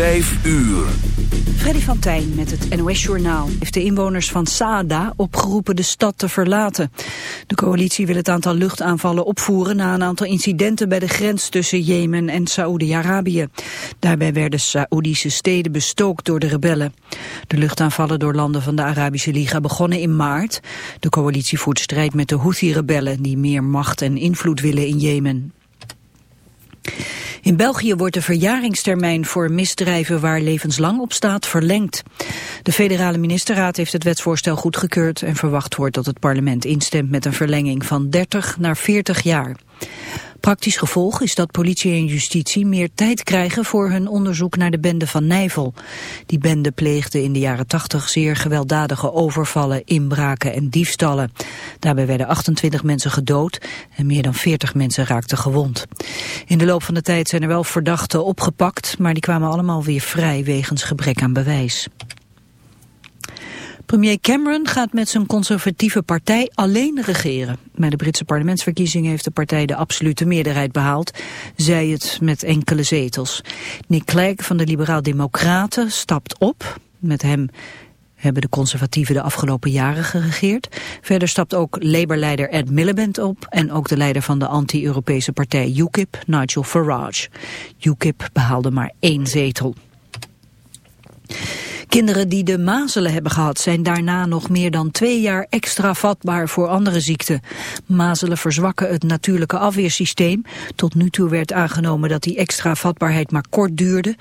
Vijf uur. Freddy van Tijn met het NOS-journaal heeft de inwoners van Saada opgeroepen de stad te verlaten. De coalitie wil het aantal luchtaanvallen opvoeren na een aantal incidenten bij de grens tussen Jemen en Saoedi-Arabië. Daarbij werden Saoedische steden bestookt door de rebellen. De luchtaanvallen door landen van de Arabische Liga begonnen in maart. De coalitie voert strijd met de Houthi-rebellen die meer macht en invloed willen in Jemen. In België wordt de verjaringstermijn voor misdrijven waar levenslang op staat verlengd. De federale ministerraad heeft het wetsvoorstel goedgekeurd en verwacht wordt dat het parlement instemt met een verlenging van 30 naar 40 jaar. Praktisch gevolg is dat politie en justitie meer tijd krijgen voor hun onderzoek naar de bende van Nijvel. Die bende pleegde in de jaren 80 zeer gewelddadige overvallen, inbraken en diefstallen. Daarbij werden 28 mensen gedood en meer dan 40 mensen raakten gewond. In de loop van de tijd zijn er wel verdachten opgepakt, maar die kwamen allemaal weer vrij wegens gebrek aan bewijs. Premier Cameron gaat met zijn conservatieve partij alleen regeren. Bij de Britse parlementsverkiezingen heeft de partij de absolute meerderheid behaald, zij het met enkele zetels. Nick Clegg van de Liberaal-Democraten stapt op. Met hem hebben de conservatieven de afgelopen jaren geregeerd. Verder stapt ook Labour-leider Ed Miliband op... en ook de leider van de anti-Europese partij UKIP, Nigel Farage. UKIP behaalde maar één zetel. Kinderen die de mazelen hebben gehad zijn daarna nog meer dan twee jaar extra vatbaar voor andere ziekten. Mazelen verzwakken het natuurlijke afweersysteem. Tot nu toe werd aangenomen dat die extra vatbaarheid maar kort duurde.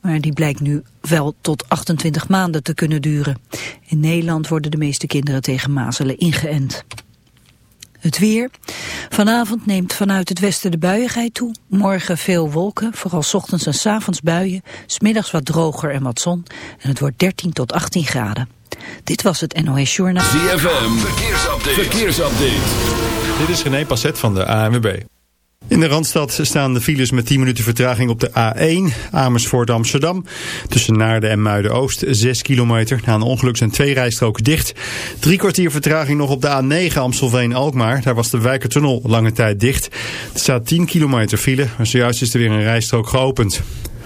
Maar die blijkt nu wel tot 28 maanden te kunnen duren. In Nederland worden de meeste kinderen tegen mazelen ingeënt. Het weer. Vanavond neemt vanuit het westen de buiigheid toe. Morgen veel wolken, vooral ochtends en s avonds buien. Smiddags wat droger en wat zon. En het wordt 13 tot 18 graden. Dit was het NOS Journaal. ZFM, verkeersupdate. verkeersupdate. Dit is René Passet van de ANWB. In de Randstad staan de files met 10 minuten vertraging op de A1 Amersfoort Amsterdam. Tussen Naarden en Muiden-Oost 6 kilometer. Na een ongeluk zijn twee rijstroken dicht. Drie kwartier vertraging nog op de A9 Amstelveen-Alkmaar. Daar was de Wijkertunnel lange tijd dicht. Er staat 10 kilometer file, maar zojuist is er weer een rijstrook geopend.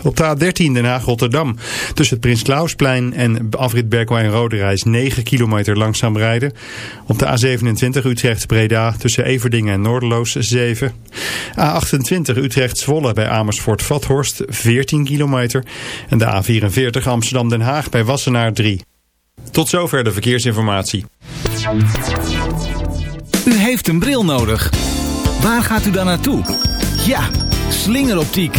Op de A13 Den Haag-Rotterdam. Tussen het Prins Klausplein en afrit Berkwijn Rode Reis 9 kilometer langzaam rijden. Op de A27 Utrecht-Breda tussen Everdingen en Noorderloos 7. A28 Utrecht-Zwolle bij Amersfoort-Vathorst 14 kilometer. En de A44 Amsterdam-Den Haag bij Wassenaar 3. Tot zover de verkeersinformatie. U heeft een bril nodig. Waar gaat u dan naartoe? Ja, slingeroptiek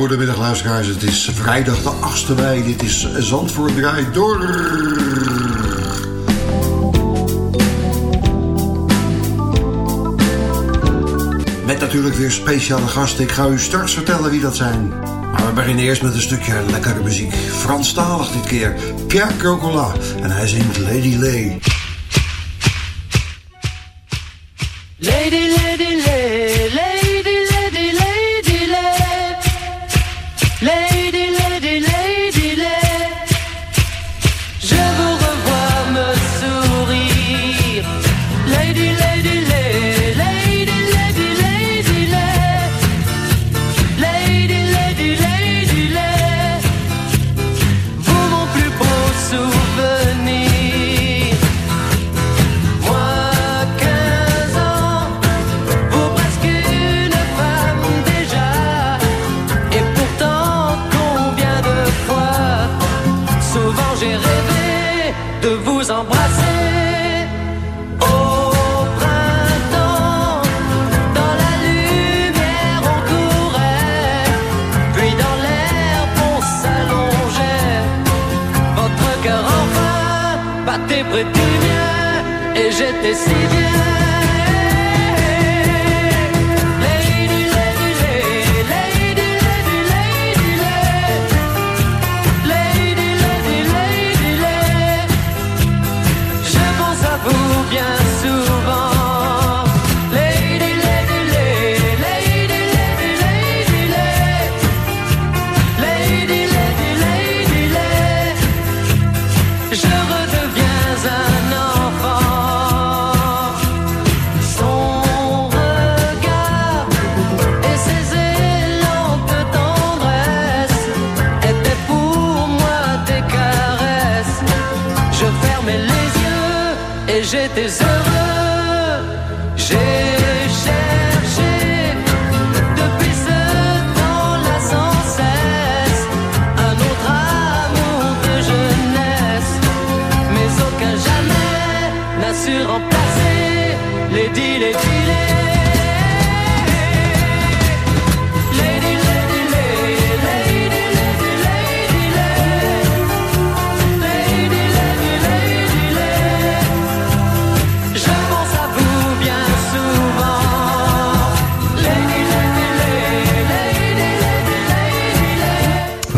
goedemiddag luisteraars. Het is vrijdag de 8e mei. Dit is Zandvoort Draait Door. Met natuurlijk weer speciale gasten. Ik ga u straks vertellen wie dat zijn. Maar we beginnen eerst met een stukje lekkere muziek. Franstalig dit keer. Pierre Crocola En hij zingt Lady Lay.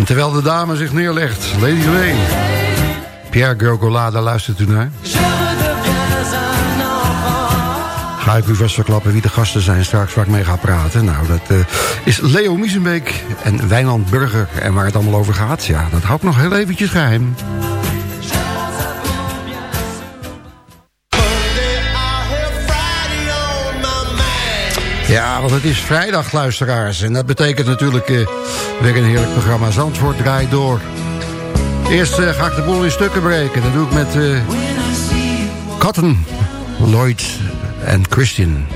En terwijl de dame zich neerlegt, Lady Wayne. Pierre Grogola, daar luistert u naar. Ga ik u vast verklappen wie de gasten zijn straks waar ik mee ga praten. Nou, dat eh, is Leo Miesenbeek en Wijnand Burger. En waar het allemaal over gaat, ja, dat hou ik nog heel eventjes geheim. Ja, want het is vrijdag, luisteraars. En dat betekent natuurlijk uh, weer een heerlijk programma. Zandvoort draait door. Eerst uh, ga ik de boel in stukken breken. Dat doe ik met uh, Cotton, Lloyd en Christian.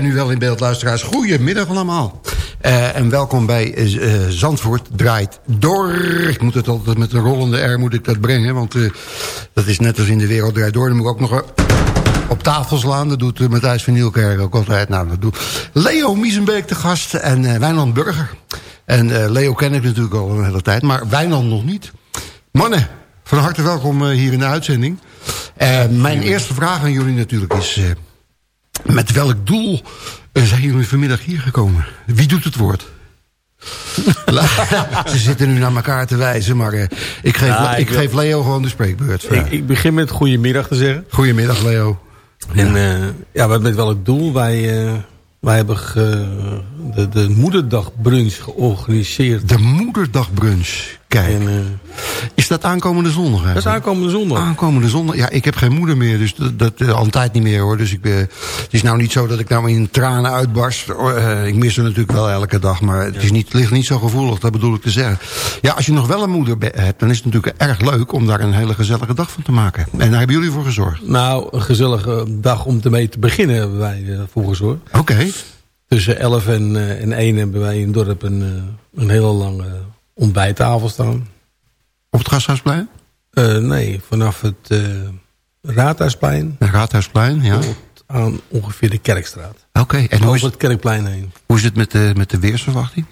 Ben nu wel in beeld, luisteraars. Goedemiddag allemaal. Eh, en welkom bij eh, eh, Zandvoort Draait Door. Ik moet het altijd met een rollende R moet ik dat brengen. Want dat is net als in de wereld draait door. Dan moet ik ook nog op tafel slaan. Dat doet Matthijs van Nieuwkerk ook altijd. Nou, dat doet Leo Miesenbeek de gast en Wijnand Burger. En Leo ken ik natuurlijk al een hele tijd. Maar Wijnand nog niet. Mannen, van harte welkom hier in de uitzending. Mijn eerste vraag aan jullie natuurlijk is... met welk doel eh, zijn jullie vanmiddag hier gekomen? Wie doet het woord? Ze zitten nu naar elkaar te wijzen, maar eh, ik, geef, Ja, ik geef Leo gewoon de spreekbeurt. Ik, ik begin met goedemiddag te zeggen. Goedemiddag, Leo. En eh, ja, wat met welk doel? Wij, wij hebben ge- de, de moederdagbrunch georganiseerd. De moederdagbrunch. Kijk, En, is dat aankomende zondag dat is aankomende zondag. Aankomende zondag. Ja, ik heb geen moeder meer, dus dat, dat eh, al een tijd niet meer hoor. Dus ik, eh, het is nou niet zo dat ik nou in tranen uitbarst. Eh, ik mis haar natuurlijk wel elke dag, maar het, is niet, ligt niet zo gevoelig, dat bedoel ik te zeggen. Ja, als je nog wel een moeder hebt, dan is het natuurlijk erg leuk om daar een hele gezellige dag van te maken. En daar hebben jullie voor gezorgd. Nou, een gezellige dag om ermee te beginnen hebben wij voor gezorgd. Oké. Tussen 11 en, en 1 hebben wij in het dorp een, een hele lange ontbijttafel staan. Op het Gasthuisplein? Eh, nee, vanaf het eh Raadhuisplein Het Raadhuisplein, ja. tot aan ongeveer de Kerkstraat. Oké, en hoe Over is, het Kerkplein heen. hoe is het met de, met de weersverwachting?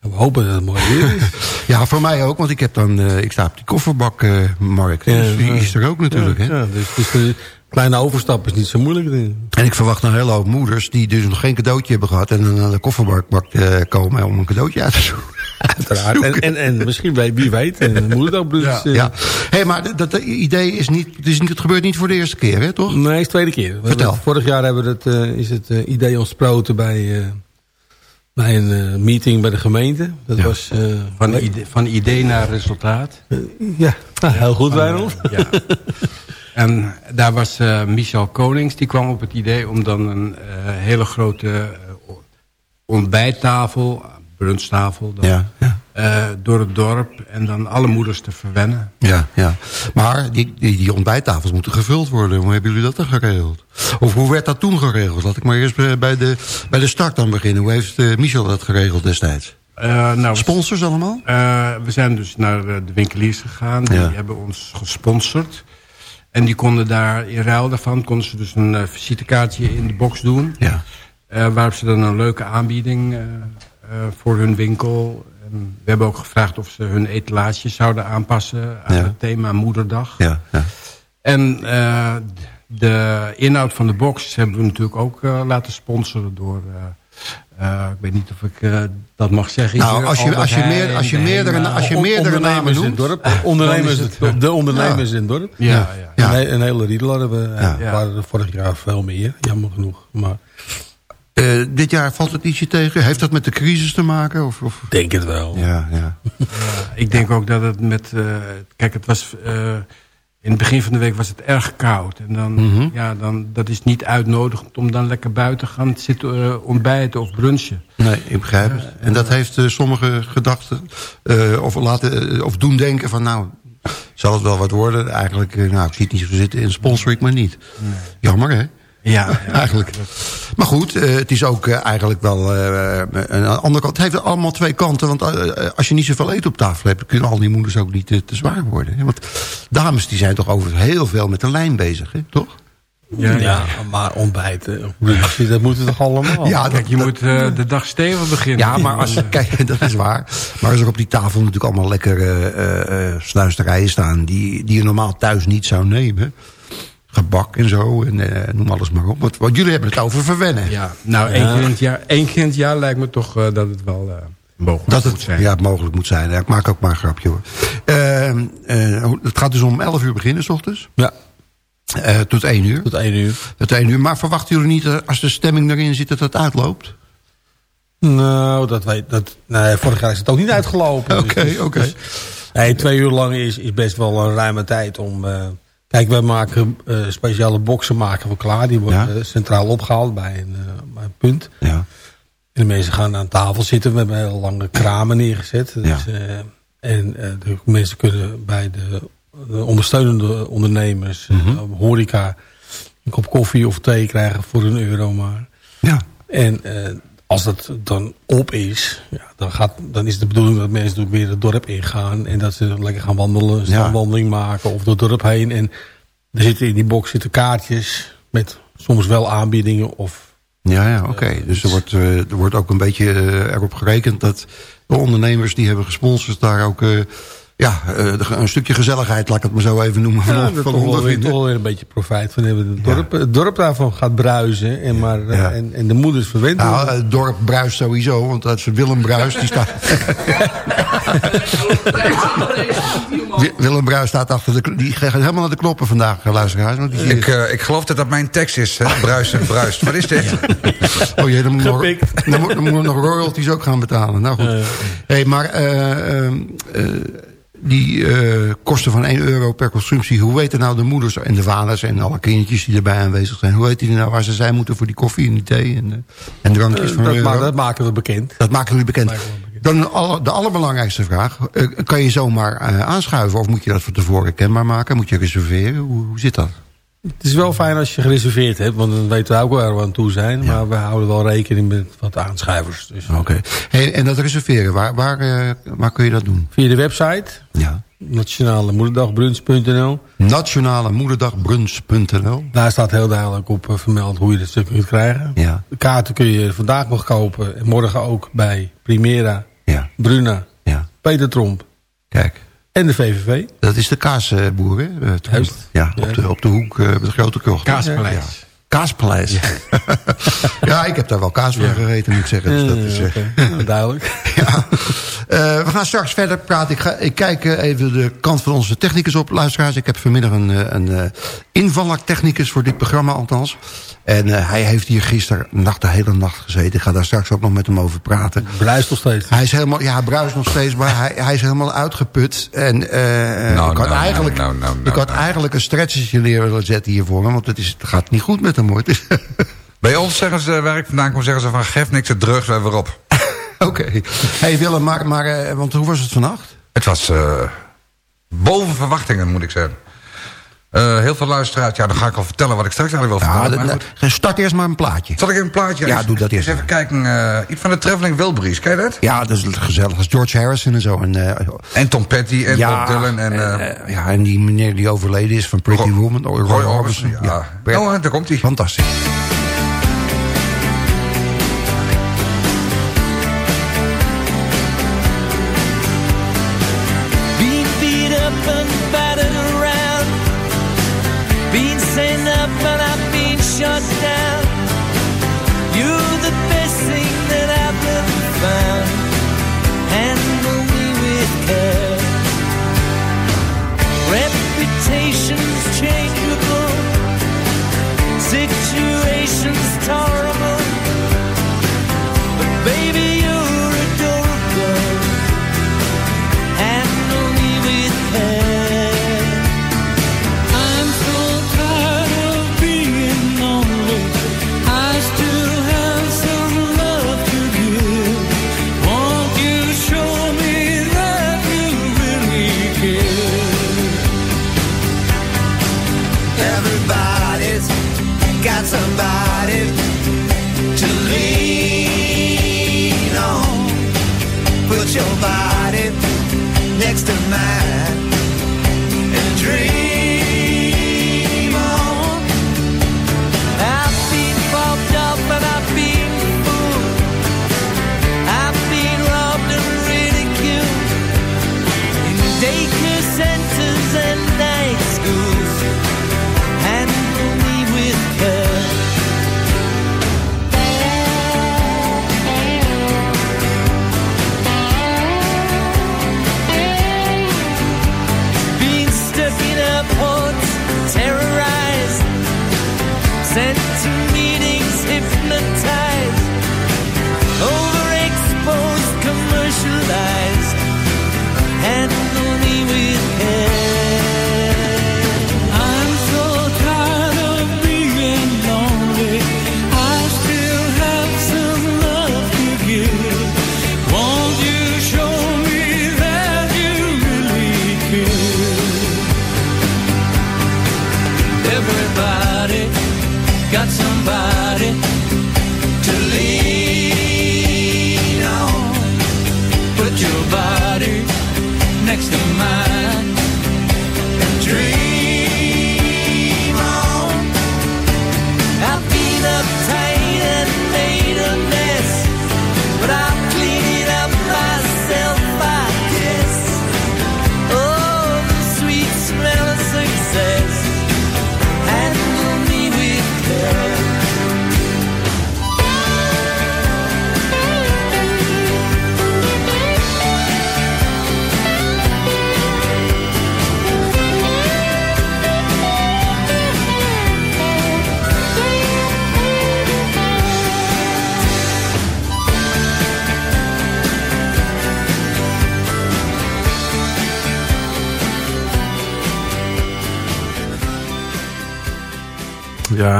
We hopen dat het mooi weer is. Ja, voor mij ook, want ik, heb dan, eh, ik sta op die kofferbakmarkt. Ja, dus die is er ook natuurlijk, ja, hè? Ja, dus, dus de kleine overstap is niet zo moeilijk. En ik verwacht een hele hoop moeders die dus nog geen cadeautje hebben gehad... en dan naar de kofferbak komen om een cadeautje uit te zoeken. Uiteraard. En, en, en misschien, weet- wie weet, en. Ja, eh, ja. Hey, maar dat, idee is niet, het, is niet... Het gebeurt niet voor de eerste keer, hè, toch? Nee, het is de tweede keer. Vertel. Vorig jaar hebben we het, eh, is het eh, idee ontsproten bij, bij een meeting bij de gemeente. Dat Ja. was... Van idee, van idee naar resultaat. ja, nou, heel goed, Wijnald. Ja. En daar was Michel Konings, die kwam op het idee om dan een hele grote ontbijttafel, brunchtafel, dan, Ja, ja. eh, door het dorp en dan alle moeders te verwennen. Ja, ja. Maar die, die, die ontbijttafels moeten gevuld worden. Hoe hebben jullie dat dan geregeld? Of hoe werd dat toen geregeld? Laat ik maar eerst bij bij de, bij de start dan beginnen. Hoe heeft eh, Michel dat geregeld destijds? Eh, nou, Sponsors allemaal? Eh, we zijn dus naar eh, de winkeliers gegaan. Die Ja. hebben ons gesponsord. En die konden daar in ruil daarvan... konden ze dus een eh, visitekaartje in de box doen. Ja. Eh, waarop ze dan een leuke aanbieding eh, eh, voor hun winkel... En we hebben ook gevraagd of ze hun etalage zouden aanpassen... aan Ja. het thema Moederdag. Ja, ja. En eh, de inhoud van de box hebben we natuurlijk ook eh, laten sponsoren door... eh, eh, ik weet niet of ik eh, dat mag zeggen. Nou, als je- als je meer- als je de meerdere- als je On- meerdere namen ondernemers in het noemt, dorp. Ondernemers, het- de ondernemers in het dorp. Ja, ja. Ja. Een, he- een hele riedel hadden we. Ja. Waren er vorig jaar veel meer, jammer genoeg. Maar Eh, dit jaar valt het ietsje tegen. Heeft dat met de crisis te maken? Of, of? ik denk het wel. Ja, ja. Ik denk ook dat het met... eh, kijk, het was... eh, in het begin van de week was het erg koud. En dan, Mhm. ja, dan, dat is niet uitnodigend om dan lekker buiten te gaan zitten ontbijten of brunchen. Nee, ik begrijp het. En dat heeft eh, sommige gedachten eh, of, laten, of doen denken van nou, zal het wel wat worden? Eigenlijk, nou, ik zie het niet zo zitten en sponsor ik maar niet. Jammer hè? Ja, ja. Eigenlijk. Maar goed, eh, het is ook eh, eigenlijk wel eh, een andere kant. Het heeft allemaal twee kanten. Want als je niet zoveel eten op tafel hebt... kunnen al die moeders ook niet te zwaar worden. hè? Want dames die zijn toch over heel veel met de lijn bezig, hè? toch? Ja, maar ontbijten, dat moeten toch allemaal? Ja, Kijk, je moet eh, de dag stevig beginnen. Ja, maar als, kijk, dat is waar. Maar als er op die tafel natuurlijk allemaal lekkere eh, eh, snuisterijen staan... Die, die je normaal thuis niet zou nemen... gebak en zo, en eh, noem alles maar op. Want, want jullie hebben het over verwennen. Ja, nou, één, keer in het jaar, één keer in het jaar lijkt me toch eh, dat het wel eh, mogelijk Dat moet het zijn. ja, mogelijk moet zijn. Ja, ik maak ook maar een grapje hoor. Ehm, eh, het gaat dus om 11 uur beginnen, s ochtends. Ja, tot 1 uur. tot één uur. Tot 1 uur. Maar verwachten jullie niet, als de stemming erin zit, dat het uitloopt? Nou, dat weet dat. Nee, vorig jaar is het ook niet uitgelopen. Oké, Dus- dus- oké. dus- nee, twee uur lang is, is best wel een ruime tijd om. Kijk, wij maken eh, speciale boxen maken we klaar. Die worden Ja. eh, centraal opgehaald bij een, eh, bij een punt. Ja. En de mensen gaan aan tafel zitten. We hebben hele lange kramen neergezet. Dus, eh, en de mensen kunnen bij de, de ondersteunende ondernemers, Mhm. horeca, een kop koffie of thee krijgen voor een euro maar. Ja. En als dat dan op is, ja, dan, gaat, dan is de bedoeling dat mensen weer het dorp ingaan. En dat ze lekker gaan wandelen, een Ja. wandeling maken of door het dorp heen. En er zitten in die box zitten kaartjes met soms wel aanbiedingen of Ja, ja, oké. Dus er wordt, eh, er wordt ook een beetje eh, erop gerekend dat de ondernemers die hebben gesponsord daar ook... ja, eh, een stukje gezelligheid, laat ik het maar zo even noemen, van, Ja, van dat toch wel, weer, ondervinden. toch wel weer een beetje profijt van hebben. Het dorp, het dorp daarvan gaat bruisen en, maar, eh, Ja. en, en de moeders verwend Nou, het dorp bruist sowieso, want dat is Willem Bruis, die staat... Wi- Willem Bruis staat achter de... Die gaat helemaal naar de knoppen vandaag, eh, luisteraars. Want die Ik, eh, ik geloof dat dat mijn tekst is, hè? Bruist en bruist. Wat is dit? Oh jee, dan moet nog, Gepikt. dan moet, dan moeten we nog royalties ook gaan betalen. Nou goed. hey, maar eh, ehm, eh, die eh, kosten van 1 euro per consumptie. Hoe weten nou de moeders en de vaders en alle kindjes die erbij aanwezig zijn. Hoe weten die nou waar ze zijn moeten voor die koffie en die thee en, eh, en drankjes Eh, van dat, ma- dat maken we bekend. Dat maken jullie bekend. Dan de, aller- de allerbelangrijkste vraag. kan je zomaar aanschuiven of moet je dat van tevoren kenbaar maken? Moet je reserveren? Hoe, hoe zit dat? Het is wel fijn als je gereserveerd hebt, want dan weten we ook waar we aan toe zijn. Maar we houden wel rekening met wat aanschrijvers. Dus Oké. Hey, en dat reserveren, waar, waar, eh, waar kun je dat doen? via de website, Ja. nationale moederdagbrunch.nl. Nationalemmoederdagbrunch.nl Daar staat heel duidelijk op eh, vermeld hoe je dat stuk kunt krijgen. Ja, De kaarten kun je vandaag nog kopen en morgen ook bij Primera, ja, Bruna, ja. Peter Tromp Kijk, en de VVV. dat is de kaasboer, hè? eh? Juist. Ja, op de, op de hoek eh, met de grote krocht. Kaaspaleis. Kaaspaleis. Ja. ik heb daar wel kaas voor gegeten, moet ik zeggen. Dus dat is, eh, nou, duidelijk. ja. We gaan straks verder praten. Ik, ga, ik kijk even de kant van onze technicus op, luisteraars. Ik heb vanmiddag een, een invallertechnicus voor dit programma althans. En eh, hij heeft hier gisteren nacht de hele nacht gezeten. Ik ga daar straks ook nog met hem over praten. Bruist nog steeds. Hij is helemaal, ja, bruist nog steeds, maar hij, hij is helemaal uitgeput. En eh Nou, ik had nou, eigenlijk, nou, nou, nou, ik had nou. eigenlijk een stretchertje neer willen zetten hier voor hem. Want het, is, het gaat niet goed met hem hoor. Bij ons zeggen ze, waar ik vandaan kom, zeggen ze van... geef niks, het drugs, we weer op. Oké. hey Willem, maar, maar eh, want hoe was het vannacht? Het was eh, boven verwachtingen, moet ik zeggen. Eh, heel veel luisteraars, ja, dan ga ik al vertellen wat ik straks eigenlijk wil Ja, vertellen. maar start eerst maar een plaatje. Zal ik even een plaatje? Ja, doe dat eerst Eens even kijken, eh, iets van de Traveling Wilburys, ken je dat? Ja, dat is gezellig. Dat is George Harrison en zo. En, eh, En Tom Petty en Bob Dylan en... ja, en die meneer die overleden is van Pretty Roy- Woman. Roy, Roy Orbison. Ja. Bert- Oh, daar komt hij. Fantastisch.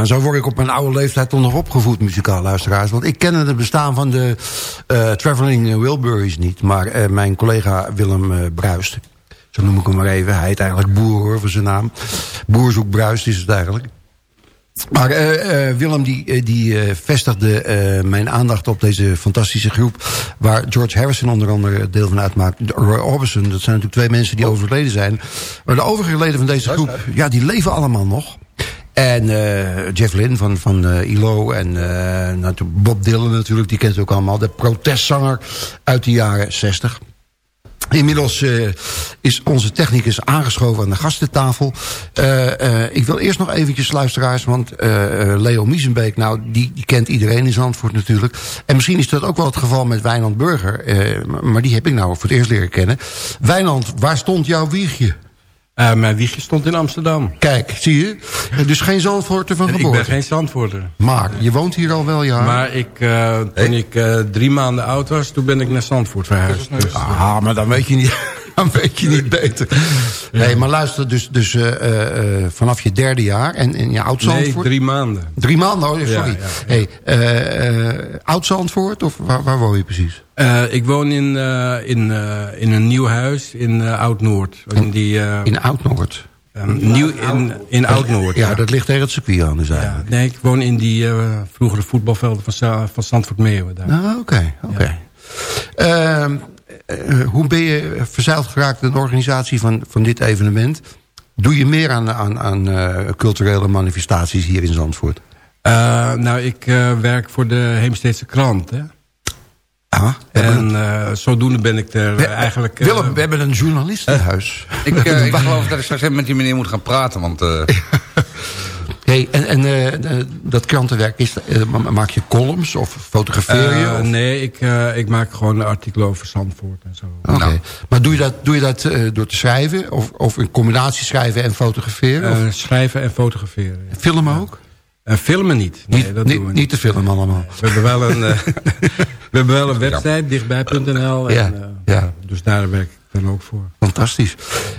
En zo word ik op mijn oude leeftijd toch nog opgevoed, muzikaal luisteraars. Want ik ken het bestaan van de eh Traveling Wilburys niet. Maar eh, mijn collega Willem eh, Bruist, zo noem ik hem maar even. Hij heet eigenlijk Boer hoor, voor zijn naam. Boer zoekt Bruist is het eigenlijk. Maar Willem die, die vestigde mijn aandacht op deze fantastische groep... waar George Harrison onder andere deel van uitmaakt. Roy Orbison, dat zijn natuurlijk twee mensen die overleden zijn. Maar de overige leden van deze groep, ja, die leven allemaal nog. En eh, Jeff Lynne van, van eh, ILO en natuurlijk Bob Dylan natuurlijk, die kent u ook allemaal. De protestzanger uit de jaren 60. Inmiddels is onze technicus aangeschoven aan de gastentafel. Ik wil eerst nog eventjes, luisteraars, want Leo Miesenbeek... nou, die, die kent iedereen in Zandvoort natuurlijk. En misschien is dat ook wel het geval met Wijnand Burger. maar die heb ik nou voor het eerst leren kennen. Wijnand, waar stond jouw wiegje? Eh, mijn wiegje stond in Amsterdam. Kijk, zie je? Dus geen Zandvoorter van Ik geboorte? ben geen Zandvoorter. Maar je woont hier al wel jaren. Maar ik, eh, toen ik eh, drie maanden oud was, toen ben ik naar Zandvoort verhuisd. Dus, Ah, maar dan weet je niet, dan weet je niet beter. Nee, maar luister, dus, dus vanaf je derde jaar en, en je oud nee, drie maanden. Drie maanden, oh, sorry. Ja, ja, ja. Hey, eh, eh, oud Zandvoort of waar, waar woon je precies? Eh, ik woon in, eh, in, eh, in een nieuw huis in Oud-Noord. In, die, In Oud-Noord? nieuw in, in Oud-Noord. Ja, dat ligt tegen het circuit aan dus eigenlijk. Nee, ik woon in die vroegere voetbalvelden van, van Zandvoort Meeuwen. Daar. Ah, Oké, oké. Ehm, eh, hoe ben je verzeild geraakt in de organisatie van, van dit evenement? Doe je meer aan, aan, aan culturele manifestaties hier in Zandvoort? Nou, ik werk voor de Heemsteedse krant. Hè? Ah, en eh, zodoende ben ik er eh, eigenlijk... eh, Willem, we hebben een journalist in huis. Ik, eh, ik geloof dat ik straks even met die meneer moet gaan praten. Want eh, Hey, en en eh, eh, dat krantenwerk, is, eh, ma- maak je columns of fotografeer je? eh, of- nee, ik, eh, ik maak gewoon artikelen over Zandvoort en zo. Oké. Nou. Maar doe je dat, doe je dat eh, door te schrijven? Of, of in combinatie schrijven en fotograferen? Eh, schrijven en fotograferen. ja. filmen ook? Eh, filmen niet. Nee, niet, dat niet, doen we niet niet. te filmen allemaal. We hebben wel een, eh, hebben wel een website, dichtbij.nl. en, Ja, eh, ja. Dus daar werk ik dan ook voor. Fantastisch.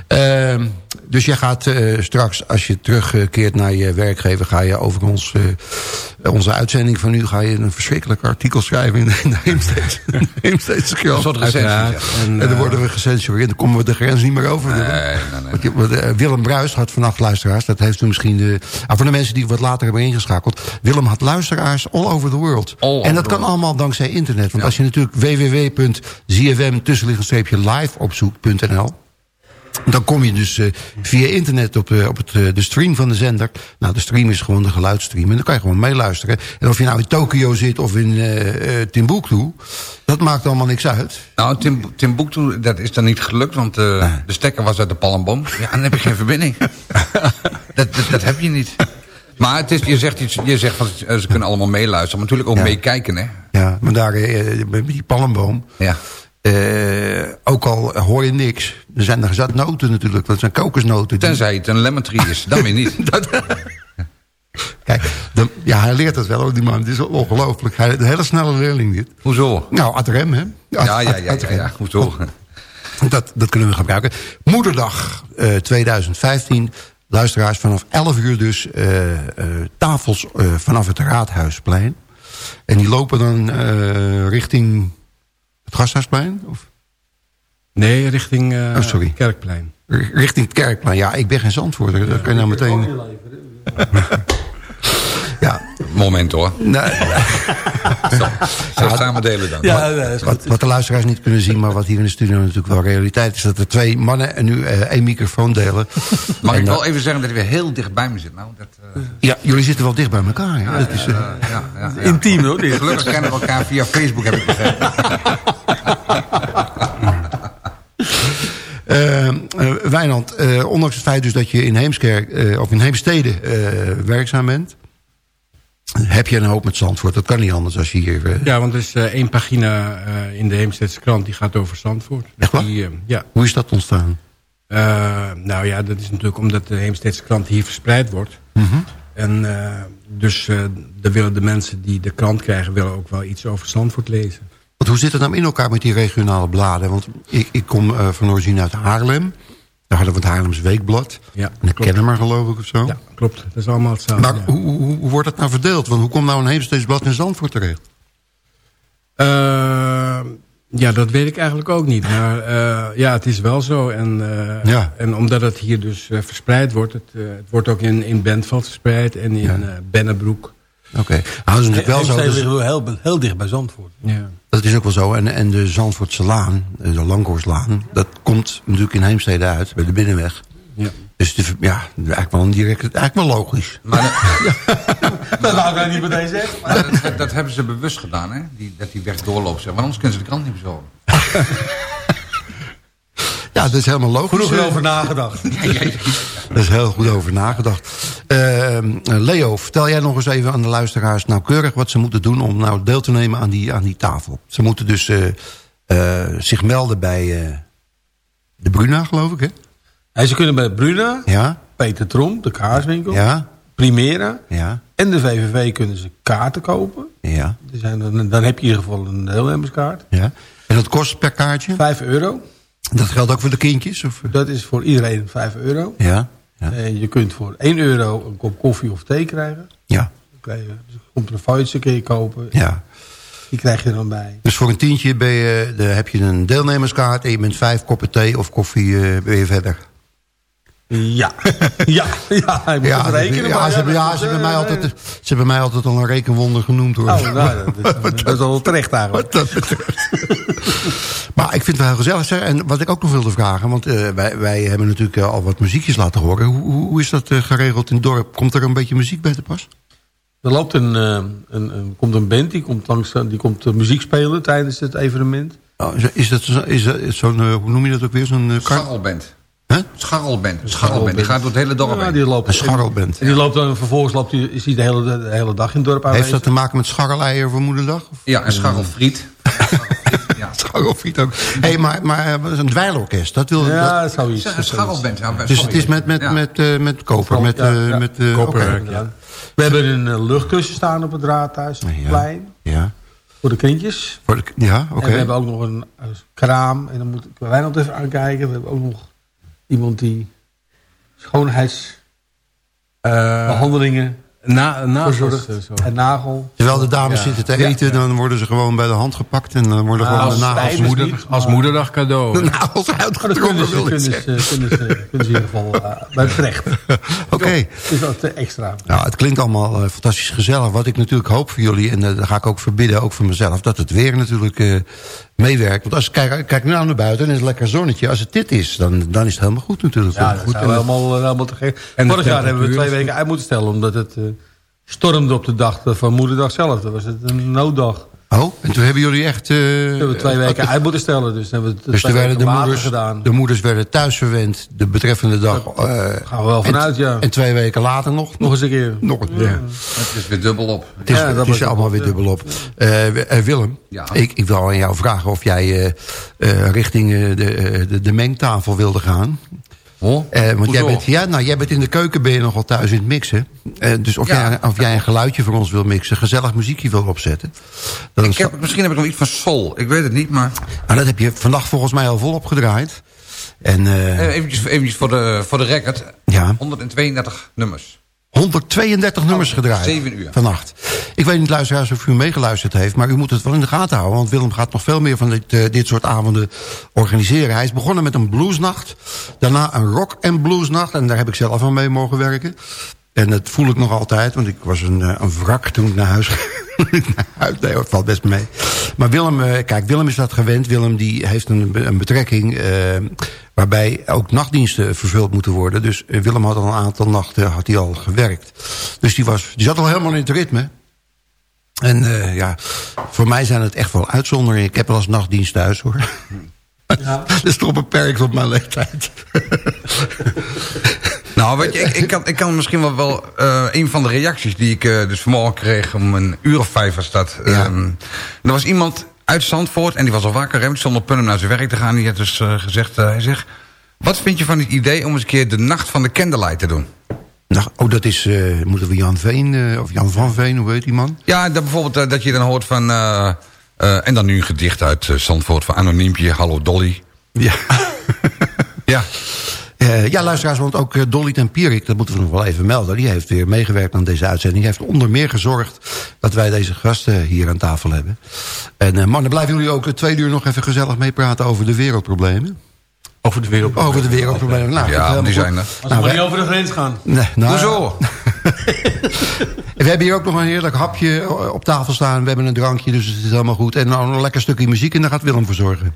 Ehm, dus jij gaat eh, straks, als je terugkeert naar je werkgever... ga je over ons, eh, onze uitzending van nu... ga je een verschrikkelijk artikel schrijven in de, Heemsteedse krant. Een recensie, ja. En, En dan eh, worden we gecensureerd. Dan komen we de grens niet meer over. Willem. nee, nee, nee. Want je- want, Willem Bruist had vannacht luisteraars. Dat heeft u misschien... De, ah, voor de mensen die wat later hebben ingeschakeld. Willem had luisteraars all over the world. All en dat kan allemaal dankzij internet. Want als je natuurlijk www.zfm tussenliggend live opzoekt.nl... Dan kom je dus eh, via internet op, eh, op het, eh, de stream van de zender. Nou, de stream is gewoon de geluidsstream. En dan kan je gewoon meeluisteren. En of je nou in Tokio zit of in Timbuktu... dat maakt allemaal niks uit. Nou, Tim, Timbuktu, dat is dan niet gelukt, want de stekker was uit de palmboom. Ja, dan heb ik geen verbinding. dat, dat, dat heb je niet. Maar het is, je zegt, iets, je zegt van, ze kunnen allemaal meeluisteren, maar natuurlijk ook Ja. meekijken, hè? Ja, maar daar met die palmboom... Ja. Eh, ook al hoor je niks. Er zijn er zat noten natuurlijk. Dat zijn kokosnoten. Tenzij het een lemon tree is, dan weer niet. Kijk, de- ja, hij leert het wel, die man. Het is ongelooflijk. Hij een hele snelle leerling, dit. Hoezo? Nou, ad rem, hè? Ja, ja, ja, ja, hoezo? Dat, dat kunnen we gebruiken. Moederdag eh, 2015. Luisteraars, vanaf 11 uur dus eh, eh, tafels eh, vanaf het Raadhuisplein. En die lopen dan eh, richting het Gasthuisplein? Of Nee, richting eh, Oh, sorry. Kerkplein. r- richting het Kerkplein? Ja, ik ben geen zandvoerder. Dat kan je nou meteen... ja, Moment hoor. nou, Zo, delen dan. Wat, wat de luisteraars niet kunnen zien, maar wat hier in de studio natuurlijk wel realiteit is... dat er twee mannen en nu eh, één microfoon delen. Mag En, ik eh, wel even zeggen dat hij weer heel dicht bij me zit? Nou, dat, eh, Ja, jullie zitten wel dicht bij elkaar. Ja, dat is, eh, ja, ja, ja. Intiem hoor. dit. Gelukkig kennen we elkaar via Facebook, heb ik begrepen. eh, eh, Wijnand, eh, ondanks het feit dus dat je in Heemskerk eh, of in Heemstede eh, werkzaam bent... heb je een hoop met Zandvoort. Dat kan niet anders als je hier... eh, Ja, want er is eh, één pagina eh, in de Heemstedse krant die gaat over Zandvoort. Echt waar? Die, ja. Hoe is dat ontstaan? Nou ja, dat is natuurlijk omdat de Heemstedse krant hier verspreid wordt. Mhm. En dus willen de mensen die de krant krijgen... willen ook wel iets over Zandvoort lezen. Want hoe zit het nou in elkaar met die regionale bladen? Want ik, ik kom van origine uit Haarlem. Daar hadden we het Haarlems Weekblad. Ja, en. Kennemer geloof ik of zo. Ja, klopt. Dat is allemaal hetzelfde. Maar ja. hoe, hoe, hoe wordt dat nou verdeeld? Want hoe komt nou een Heemsteedsblad in Zandvoort terecht? Eh, ja, dat weet ik eigenlijk ook niet. Maar eh, ja, het is wel zo. En, eh, Ja. en omdat het hier dus verspreid wordt... Het, het wordt ook in, in Bentveld verspreid en in Ja. Bennebroek. Oké. Nou, dat is natuurlijk wel zo. Dus- heel, heel dicht bij Zandvoort. Ja. dat is ook wel zo. En, en de Zandvoortse Laan, eh, de Langhorstlaan... dat komt natuurlijk in Heemstede uit, bij de Binnenweg. Ja. Dus de, ja, eigenlijk wel, een direct, eigenlijk wel logisch. Dat wou ik niet meteen zeggen. Maar dat, dat, dat hebben ze bewust gedaan, hè? Die, dat die weg doorloopt. zeg. Want anders kunnen ze de krant niet bezorgen. Ja, dat is helemaal logisch. Genoeg erover nagedacht. Daar is heel goed over nagedacht. Eh, Leo, vertel jij nog eens even aan de luisteraars nauwkeurig wat ze moeten doen om nou deel te nemen aan die, aan die tafel. Ze moeten dus eh, eh, zich melden bij de Bruna, geloof ik, hè? En ze kunnen bij Bruna, Ja, Peter Tromp, de kaarswinkel, ja, Primera ja, en de VVV kunnen ze kaarten kopen. ja, dan, dan heb je in ieder geval een deelnemerskaart. ja. En dat kost per kaartje? 5 euro. Dat geldt ook voor de kindjes? Of? Dat is voor iedereen 5 euro. Ja, ja, En je kunt voor 1 euro een kop koffie of thee krijgen. ja, Dan je, dus komt er een foutje kun je kopen. ja. Die krijg je er dan bij. Dus voor een tientje ben je, de, heb je een deelnemerskaart... en je bent vijf koppen thee of koffie eh, ben je verder. Ja, ja, ja, hij moet Ja, het rekenen. ja, maar ze, hebben, ja, ze, hebben mij eh, altijd, ze hebben mij altijd al een rekenwonder genoemd. Hoor. Oh, nou, dat, is, dat is al terecht eigenlijk. Wat dat betreft. maar ik vind het wel heel gezellig. Zeg. En wat ik ook nog wilde vragen... want eh, wij, wij hebben natuurlijk eh, al wat muziekjes laten horen. Hoe, hoe, hoe is dat eh, geregeld in het dorp? Komt er een beetje muziek bij te pas? Er loopt een, eh, een, een, komt een band, die komt, langs, die komt eh, muziek spelen tijdens het evenement. Oh, is- is dat is dat zo'n, eh, hoe noem je dat ook weer? Zo'n uh, Scharrelband. Huh? Scharrelband. Scharrelband. Die gaat door het hele dorp Ja, heen. die loopt, Een scharrelband. En die loopt dan, vervolgens loopt die, is die de hele, de hele dag in het dorp aanwezig. Heeft dat te maken met scharreleier voor moederdag? Of? Ja, en scharrelfriet. ja. Scharrelfriet ook. hey, maar, maar eh, een dweilorkest? Dat wil, Ja, dat, zoiets. Zeg, een scharrelband. Ja, dus sorry. het is met, met, Ja. met, eh, met koper. Met, Ja, eh, ja. met, eh, Koper. Ja. We hebben een luchtkussen staan op het Raadhuisplein. Ja, Voor de kindjes. voor de, ja oké. En we hebben ook nog een, kraam. En dan moet ik wij nog even aankijken. We hebben ook nog iemand die schoonheidsbehandelingen Na, na, verzorgt. En nagel. Terwijl de dames Ja. zitten te Ja, eten, dan worden ze gewoon bij de hand gepakt. En dan worden Ah, gewoon de als nagels, moeder, niet. als moederdag cadeau. de nagels dat kunnen uitgetrokken. ze, wil ik kunnen ze, kunnen ze, kunnen ze in ieder geval eh, bij terecht. Oké. Dus dat eh, extra. Nou, het klinkt allemaal eh, fantastisch gezellig. Wat ik natuurlijk hoop voor jullie, en uh, dat ga ik ook verbidden, ook voor mezelf, dat het weer natuurlijk uh, meewerkt. Want als kijk, kijk nu naar buiten en het is lekker zonnetje. Als het dit is, dan, dan is het helemaal goed natuurlijk. Ja, dat goed. we helemaal, eh, helemaal te gek. En Vorig jaar hebben we twee weken uit moeten stellen, omdat het uh, stormde op de dag van moederdag zelf. Dat was het een nooddag. Oh, en toen hebben jullie echt... Uh, we hebben twee weken uit moeten stellen, dus hebben we dus twee er werden de weken later moeders, gedaan. de moeders werden thuis verwend de betreffende dag. Uh, gaan we wel vanuit, en, ja. En twee weken later nog? Nog eens een keer. Nog een keer. Ja. Het is weer dubbel op. Het is, Ja, dat het is allemaal weer dubbel op. Uh, Willem, Ja. ik, ik wil aan jou vragen of jij richting de, de, de mengtafel wilde gaan. Oh, Uh, want jij bent, ja, nou, jij bent in de keuken ben je nogal thuis in het mixen. Uh, dus of, Ja. jij, of jij een geluidje voor ons wil mixen, gezellig muziekje wil opzetten. Dan Ik heb, misschien heb ik nog iets van soul. Ik weet het niet, maar... nou, dat heb je vannacht volgens mij al volop gedraaid. En, uh, Eh, eventjes, eventjes voor, de, voor de record. ja, 132 nummers. 132 nummers Oh, gedraaid. zeven uur. Vannacht. Ik weet niet, luisteraars, of u meegeluisterd heeft... maar u moet het wel in de gaten houden... want Willem gaat nog veel meer van dit, uh, dit soort avonden organiseren. Hij is begonnen met een bluesnacht. Daarna een rock- en bluesnacht. En daar heb ik zelf aan mee mogen werken. En dat voel ik nog altijd, want ik was een, uh, een wrak toen ik naar huis ging. nee, het valt best mee. Maar Willem, uh, kijk, Willem is dat gewend. Willem die heeft een, een betrekking uh, waarbij ook nachtdiensten vervuld moeten worden. Dus Willem had al een aantal nachten had hij al gewerkt. Dus die, was, die zat al helemaal in het ritme. En uh, ja, voor mij zijn het echt wel uitzonderingen. Ik heb wel eens nachtdienst thuis hoor. Ja. dat is toch beperkt op mijn leeftijd. Nou, weet je, ik, ik, kan, ik kan misschien wel, wel uh, een van de reacties die ik uh, dus vanmorgen kreeg om een uur of vijf was dat. Ja. Um, er was iemand uit Zandvoort en die was al wakker, hè, zonder punt om naar zijn werk te gaan. Die had dus uh, gezegd, hij zegt, wat vind je van het idee om eens een keer de nacht van de candlelight te doen? Nou, oh, dat is, moeten we Jan Veen, of Jan van Veen, hoe heet die man? Ja, dat bijvoorbeeld dat je dan hoort van, en dan nu een gedicht uit Zandvoort van Anoniempje, Hallo Dolly. Ja. ja. Eh, luisteraars, want ook uh, Dolly Tempierik, dat moeten we nog wel even melden... die heeft weer meegewerkt aan deze uitzending. Die heeft onder meer gezorgd dat wij deze gasten hier aan tafel hebben. En uh, mannen, blijven jullie ook twee uur nog even gezellig meepraten over de wereldproblemen? Over de wereldproblemen. Over de wereldproblemen. Nou, ja, die zijn er. Als we nou, maar niet over de grens gaan. Nee, nou, Hoezo? we hebben hier ook nog een heerlijk hapje op tafel staan. We hebben een drankje, dus het is helemaal goed. En nou een lekker stukje muziek en daar gaat Willem voor zorgen.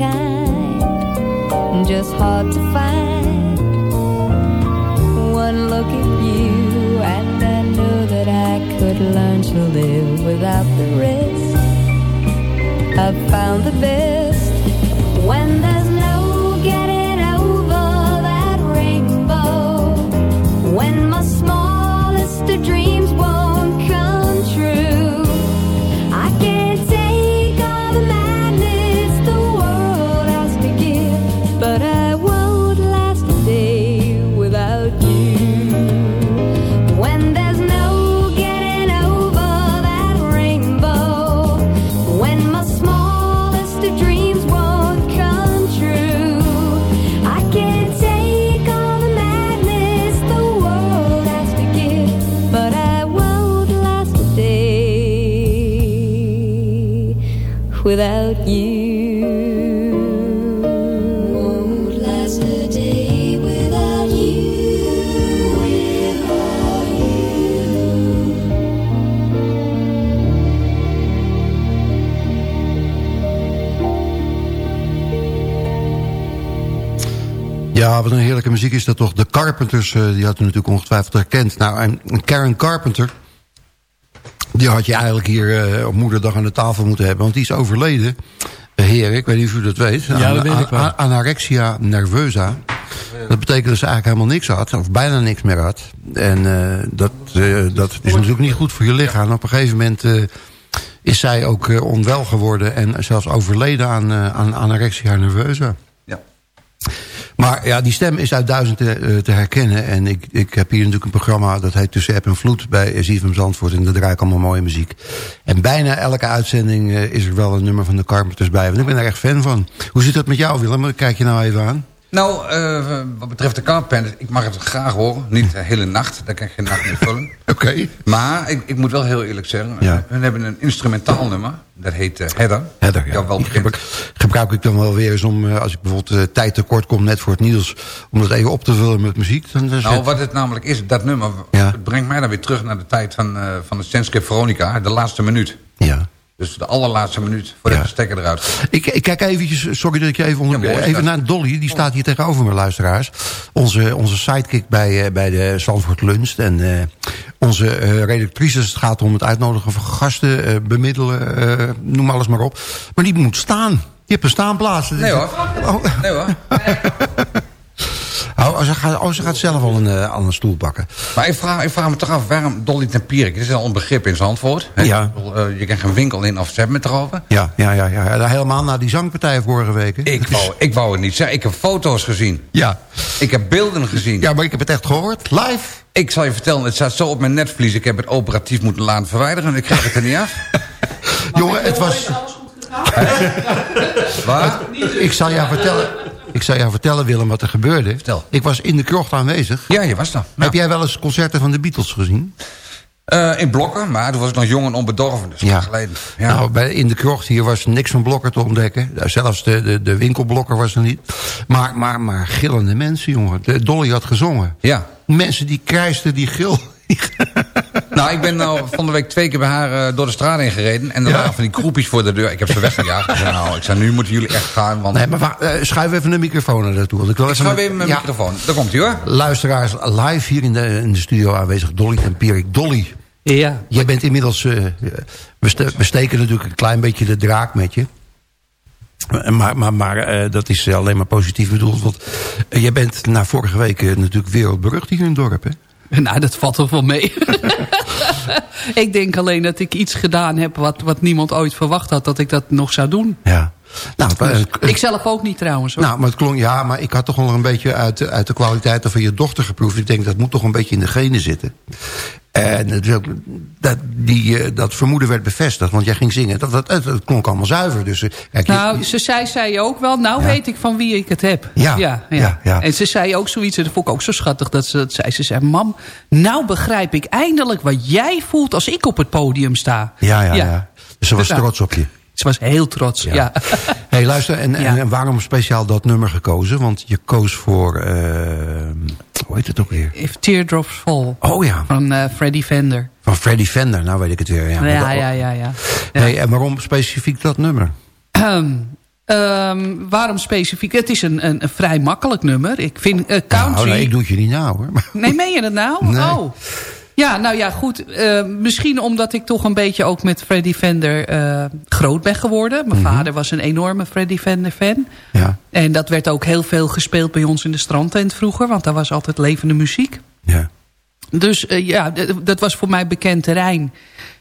unkind, just hard to find. One look at you, and I know that I could learn to live without the risk. I've found the best Without you. Ja, wat een heerlijke muziek is dat toch. De Carpenters, eh, die had u natuurlijk ongetwijfeld herkend. Nou, en Karen Carpenter... die had je eigenlijk hier eh, op moederdag aan de tafel moeten hebben... want die is overleden. Eh, heer, ik weet niet of u dat weet. Ja, dat weet ik wel. Anorexia nervosa. Dat betekent dat ze eigenlijk helemaal niks had. Of bijna niks meer had. En eh, dat, eh, dat is natuurlijk niet goed voor je lichaam. Op een gegeven moment... eh, is zij ook eh, onwel geworden en zelfs overleden aan, eh, aan anorexia nervosa. Ja. Maar ja, die stem is uit duizend te, eh, te herkennen. En ik, ik heb hier natuurlijk een programma dat heet Tussen App en Vloed bij ZFM Zandvoort. En daar draai ik allemaal mooie muziek. En bijna elke uitzending eh, is er wel een nummer van de Carpenters bij. Want ik ben er echt fan van. Hoe zit dat met jou Willem? Kijk je nou even aan. Nou, eh, wat betreft de Carpenters, ik mag het graag horen. Niet de hele nacht, daar kan ik geen nacht meer vullen. Oké. Maar ik, ik moet wel heel eerlijk zeggen, Ja. we hebben een instrumentaal nummer. Dat heet eh, Heather. Heather, ja. Wel gebruik, gebruik ik dan wel weer eens om, eh, als ik bijvoorbeeld tijd tekort kom, net voor het nieuws, om dat even op te vullen met muziek. Dan, Nou, wat het namelijk is, dat nummer, Ja. brengt mij dan weer terug naar de tijd van, van de Senskip Veronica, de laatste minuut. Ja. Dus de allerlaatste minuut voordat de stekker eruit. Ik, ik kijk eventjes, sorry dat ik je even onder... Ja, even naar Dolly, die staat hier tegenover me, luisteraars. Onze, onze sidekick bij, eh, bij de Zandvoort Lunch. En eh, onze eh, redactrice, het gaat om het uitnodigen van gasten, bemiddelen, noem alles maar op. Maar die moet staan. Je hebt een staanplaats. Nee hoor. Oh. Nee hoor. Oh, ze gaat, oh, ze gaat zelf al een, eh, al een stoel pakken. Maar ik vraag, ik vraag me toch af, waarom Dolly Tempierik? Dit is al een begrip in Zandvoort. hè? Ja. Eh, je kan geen winkel in of ze hebben het erover. Ja, ja, ja, ja. ja. Helemaal na die zangpartij vorige week. hè. Ik wou, ik wou het niet zeggen. Ik heb foto's gezien. Ja. Ik heb beelden gezien. Ja, maar ik heb het echt gehoord. Live. Ik zal je vertellen, het staat zo op mijn netvlies. Ik heb het operatief moeten laten verwijderen. En ik kreeg het er niet af. Jongen, het was... Wat? Ik zal jou vertellen, ik zal jou vertellen Willem, wat er gebeurde. Vertel. Ik was in de krocht aanwezig. Ja, je was er. Heb jij wel eens concerten van de Beatles gezien? Eh, in blokken, maar toen was ik nog jong en onbedorven. Dus lang geleden. Ja. Nou, bij, in de krocht hier was niks van blokker te ontdekken. Daar Zelfs de, de, de winkelblokker was er niet. Maar, maar, maar gillende mensen, jongen. De Dolly had gezongen. ja. Mensen die krijsten, die gil. Nou, ik ben nou van de week twee keer bij haar eh, door de straat heen gereden. En er Ja. waren van die kroepjes voor de deur. Ik heb ze weggejaagd. Ik zei, nou, ik zei, nu moeten jullie echt gaan. Want Nee, maar eh, schuif even de microfoon naar naartoe. Want ik wil ik even schuif met- even mijn Ja, microfoon. Daar komt hij hoor. Luisteraars, live hier in de, in de studio aanwezig. Dolly Tempierik. Dolly, Ja. Jij bent inmiddels... eh, we, ste- we steken natuurlijk een klein beetje de draak met je. Maar, maar, maar eh, dat is alleen maar positief bedoeld. Want eh, jij bent na vorige week natuurlijk wereldberucht hier in het dorp. Hè? Nou, dat valt er wel mee. ik denk alleen dat ik iets gedaan heb wat, wat niemand ooit verwacht had dat ik dat nog zou doen. Ja. Nou, Ik zelf ook niet trouwens. Hoor. nou, maar het klonk, ja, maar ik had toch wel een beetje uit, de- uit de kwaliteiten van je dochter geproefd. Ik denk dat moet toch een beetje in de genen zitten. En dat, die, eh, dat vermoeden werd bevestigd, want jij ging zingen. Dat, klonk allemaal zuiver. Dus, eh, kijk, je- Nou, ze zei, zei ook wel, nou Ja. weet ik van wie ik het heb. Ja, ja, ja, ja. En ze zei ook zoiets, en dat vond ik ook zo schattig, dat ze dat zei. Ze zei, mam, nou begrijp ik eindelijk wat jij voelt als ik op het podium sta. ja, ja, ja. Dus ze was Nou, trots op je. Ze was heel trots, ja. hey, luister, en, en, Ja. en waarom speciaal dat nummer gekozen? Want je koos voor, eh, hoe heet het ook weer? If Teardrops Fall. Oh ja, Van eh Freddie Fender. van Freddie Fender, nou weet ik het weer. Ja, Ja, ja, ja, ja. Hey, en waarom specifiek dat nummer? Ehm, ehm, waarom specifiek? Het is een, een, een vrij makkelijk nummer. Ik vind eh, country... Nou, nee, ik doe het je niet nou hoor. Nee, meen je dat nou? Nee. Oh. Ja, nou ja, goed. eh, misschien omdat ik toch een beetje ook met Freddie Fender eh, groot ben geworden. Mijn Mhm. vader was een enorme Freddie Fender fan. Ja, En dat werd ook heel veel gespeeld bij ons in de strandtent vroeger. Want daar was altijd levende muziek. ja. Dus eh, ja, dat was voor mij bekend terrein.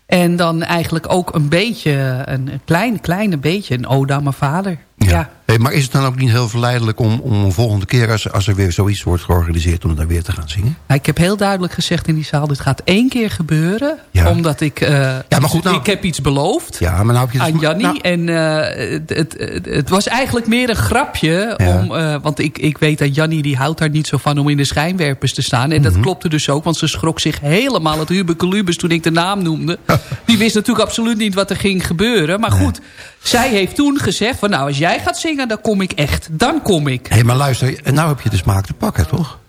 En dan eigenlijk ook een beetje, een, een klein, kleine beetje, een ode aan mijn vader. Ja. Hey, maar is het dan ook niet heel verleidelijk om, om een volgende keer... Als, als er weer zoiets wordt georganiseerd om daar weer te gaan zingen? Nou, ik heb heel duidelijk gezegd in die zaal, dit gaat één keer gebeuren. Ja. Omdat ik, eh, Ja, maar goed, nou- ik heb iets beloofd. Ja, maar nou heb je... aan Jannie. nou, en eh, het, het, het, was eigenlijk meer een grapje. Ja. Om, eh, want ik, ik weet dat Jannie die houdt daar niet zo van om in de schijnwerpers te staan. En Mhm. dat klopte dus ook. Want ze schrok zich helemaal het Hubekelubus toen ik de naam noemde. Die wist natuurlijk absoluut niet wat er ging gebeuren. Maar goed, zij heeft toen gezegd van nou als jij gaat zingen dan kom ik echt. Dan kom ik. Hé, maar luister, nou heb je de smaak te pakken, toch?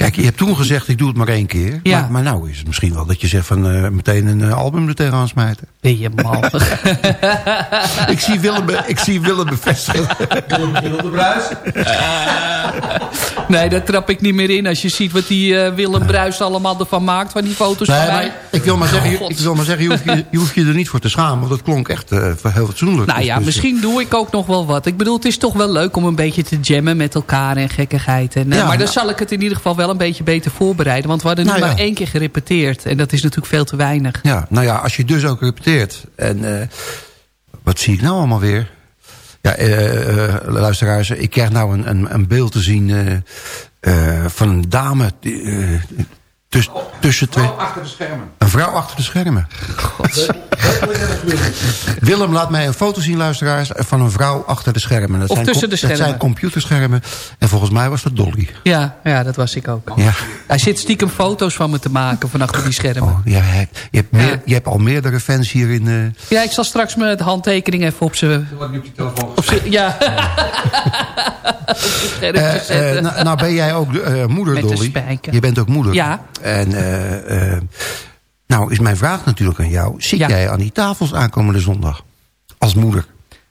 Kijk, je hebt toen gezegd, ik doe het maar één keer. Ja. Maar, maar nou is het misschien wel dat je zegt van eh, meteen een eh, album er tegenaan smijten. Ben je mal. ik, zie Willem, ik zie Willem bevestigen. Nee, daar trap ik niet meer in. Als je ziet wat die eh, Willem Bruis allemaal ervan maakt. Van die foto's Nee, van mij. maar ik wil maar zeggen, je, ik wil maar zeggen je, hoeft je, je hoeft je er niet voor te schamen. Want dat klonk echt eh, heel fatsoenlijk. Nou Dus- ja, dus, misschien doe ik ook nog wel wat. Ik bedoel, het is toch wel leuk om een beetje te jammen met elkaar en gekkigheid. En, Ja, maar dan nou- zal ik het in ieder geval wel een beetje beter voorbereiden. Want we hadden nu Nou ja. maar één keer gerepeteerd. En dat is natuurlijk veel te weinig. Ja, nou ja, als je dus ook repeteert. En eh, wat zie ik nou allemaal weer? Ja, eh, eh, luisteraars, ik krijg nou een, een, een beeld te zien van een dame. die, Tuss- tussen twee... Achter de schermen. Een vrouw achter de schermen. Willem laat mij een foto zien, luisteraars... van een vrouw achter de schermen. Dat Of zijn tussen de schermen. Dat zijn computerschermen. En volgens mij was dat Dolly. Ja, ja, dat was ik ook. Ja. Hij zit stiekem foto's van me te maken van achter die schermen. Ja, je, hebt meer, je hebt al meerdere fans hier in... eh, Ja, ik zal straks mijn handtekening even op zijn... Wat nu op je telefoon ja. Eh, eh, nou, nou ben jij ook eh, moeder, Met Dolly. Je bent ook moeder. Ja. En eh, eh, nou is mijn vraag natuurlijk aan jou. Zit Ja. jij aan die tafels aankomende zondag? Als moeder.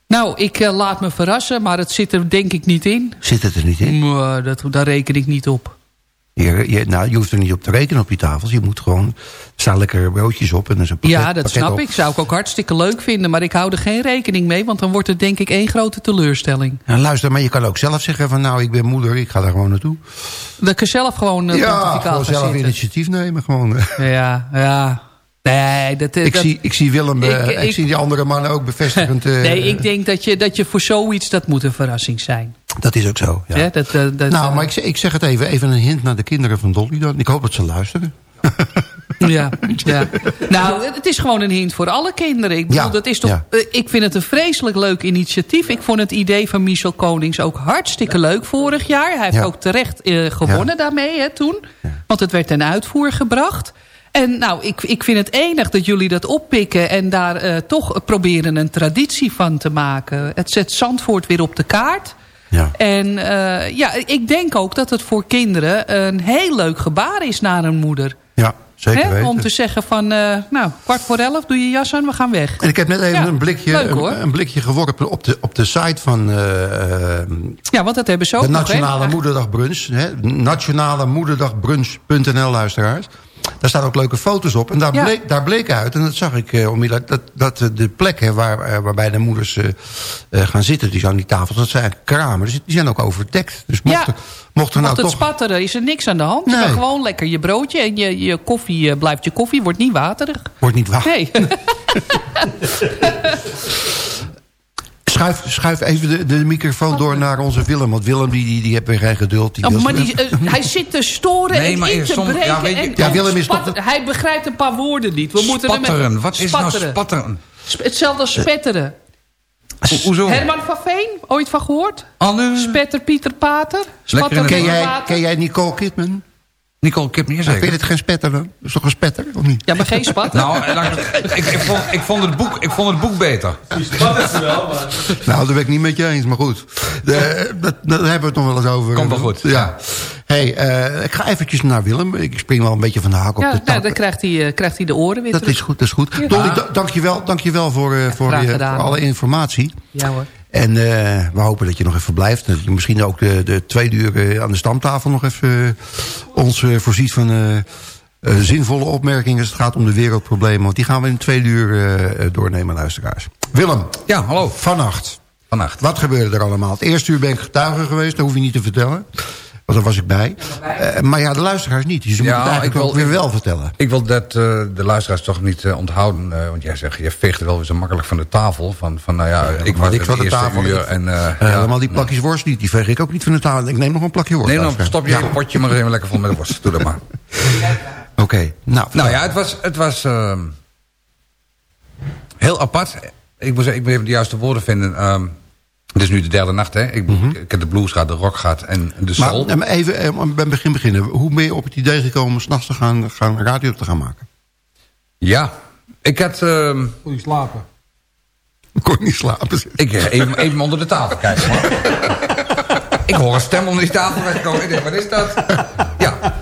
Nou, ik eh, laat me verrassen, maar het zit er denk ik niet in. Zit het er niet in? Maar dat, daar reken ik niet op. Je, je, nou, je hoeft er niet op te rekenen op die tafels. Je moet gewoon... Er staan lekkere broodjes op en er is een pakket, ja, dat snap op. ik. Zou ik ook hartstikke leuk vinden. Maar ik hou er geen rekening mee. Want dan wordt het denk ik één grote teleurstelling. En luister, maar je kan ook zelf zeggen van... nou, ik ben moeder, ik ga daar gewoon naartoe. Dat ik zelf gewoon uh, ja, gewoon zelf initiatief nemen. Gewoon. Ja, ja. Nee, dat, Ik, dat, zie, ik zie Willem, eh, Ik- ik, ik- zie die andere mannen ook bevestigend... eh, nee, ik denk dat je, dat je voor zoiets... dat moet een verrassing zijn. Dat is ook zo, ja. Ja, dat, dat, nou, maar ik, zeg- ik zeg het even, even een hint naar de kinderen van Dolly dan. Ik hoop dat ze luisteren. Ja, ja. Nou, het is gewoon een hint voor alle kinderen. Ik, bedoel, Ja, dat is toch, ja. eh, ik vind het een vreselijk leuk initiatief. Ik vond het idee van Michel Konings ook hartstikke leuk vorig jaar. Hij heeft Ja. ook terecht eh, gewonnen daarmee hè, toen. Want het werd ten uitvoer gebracht. En nou, ik, ik vind het enig dat jullie dat oppikken... en daar eh, toch proberen een traditie van te maken. Het zet Zandvoort weer op de kaart... Ja. En eh, ja, ik denk ook dat het voor kinderen een heel leuk gebaar is naar een moeder. Ja, zeker weten. om te zeggen van, eh, nou, kwart voor elf, doe je jas aan, we gaan weg. En ik heb net even Ja, een, blikje, leuk, een, een blikje geworpen op de, op de site van Ja, want dat hebben ze ook de nog, hè? Nationale Moederdagbrunch. Hè? Nationale Moederdagbrunch.nl luisteraars. Daar staan ook leuke foto's op. En daar, Ja. bleek, daar bleek uit, en dat zag ik eh, onmiddellijk... dat, dat eh, de plekken waar, eh, waarbij de moeders gaan zitten, die aan die tafels... dat zijn kramen. Dus die zijn ook overdekt. Dus mocht, Ja. er, mocht er nou Mocht het toch... spatteren, is er niks aan de hand. Je Nee. gewoon lekker je broodje en je, je koffie, blijft je koffie, wordt niet waterig. Wordt niet waar. Nee. Schuif, schuif even de, de microfoon door naar onze Willem. Want Willem die, die, die heeft weer geen geduld. Die Oh, maar die, eh, hij zit te storen Nee, en maar in te soms- breken. ja, weet je- en, Ja, Willem is spat- toch Hij begrijpt een paar woorden niet. We moeten hem Spatteren. met- Wat is nou spatteren? Sp- Hetzelfde als spetteren. Ho- Hoezo? Herman van Veen, ooit van gehoord? Anne, Spetter Pieter Pater? Spatter Ken jij, Pater? ken jij Nicole Kidman? Nicole Kip niet Vind je zeker? het geen spetter dan? Dat is toch een spetter, of niet? Ja, maar geen spatter. Nou, eh, ik, ik, vond, ik, vond het boek, ik vond het boek beter. Nou, dat ben ik niet met je eens, maar goed. De, dat, daar hebben we het nog wel eens over. Komt wel goed. Ja. hey, eh, ik ga eventjes naar Willem. Ik spring wel een beetje van de hak op ja, de tak. nou, dan krijgt hij, eh, krijgt hij de oren weer dat terug. is goed, dat is goed. Ja. Dolly, da- dankjewel, dankjewel voor, eh, voor, je, voor alle informatie. Ja hoor. En eh, we hopen dat je nog even blijft. Dat je misschien ook de, de tweede uur eh, aan de stamtafel nog even eh, ons voorziet van zinvolle opmerkingen. als het gaat om de wereldproblemen. Want die gaan we in de tweede uur doornemen, luisteraars. Willem, Ja, hallo. vannacht. Vannacht. Wat gebeurde er allemaal? Het eerste uur ben ik getuige geweest. Dat hoef je niet te vertellen. Want daar was ik bij. Eh, maar ja, de luisteraars niet. Dus je moet Ja, het eigenlijk ik wil- ook weer ik- wel vertellen. Ik wil dat eh, de luisteraars toch niet eh, onthouden. want jij zegt, je veegt er wel weer zo makkelijk van de tafel. Van, van nou ja, ik was het van de tafel. uur. Ik- En, ja, helemaal die plakjes worst niet. Die veeg ik ook niet van de tafel. Ik neem nog een plakje worst. Nee, dan luisteraars. stop je je potje maar even lekker vol met de worst. Doe dat maar. Oké, nou. Nou ja, het was, het was ehm, heel apart. Ik moet, zeggen, ik moet even de juiste woorden vinden. Ehm, het is nu de derde nacht, hè? Ik, ik heb de blues gehad, de rock gehad en de soul. Mhm. Maar, maar even eh, bij het begin beginnen. Hoe ben je op het idee gekomen om s'nachts te gaan, gaan radio te gaan maken? Ja, ik had... ehm, Kon je slapen? Ik kon niet slapen. ik even, even onder de tafel kijken. ik hoor een stem onder die tafel wegkomen. Ik denk, wat is dat? ja.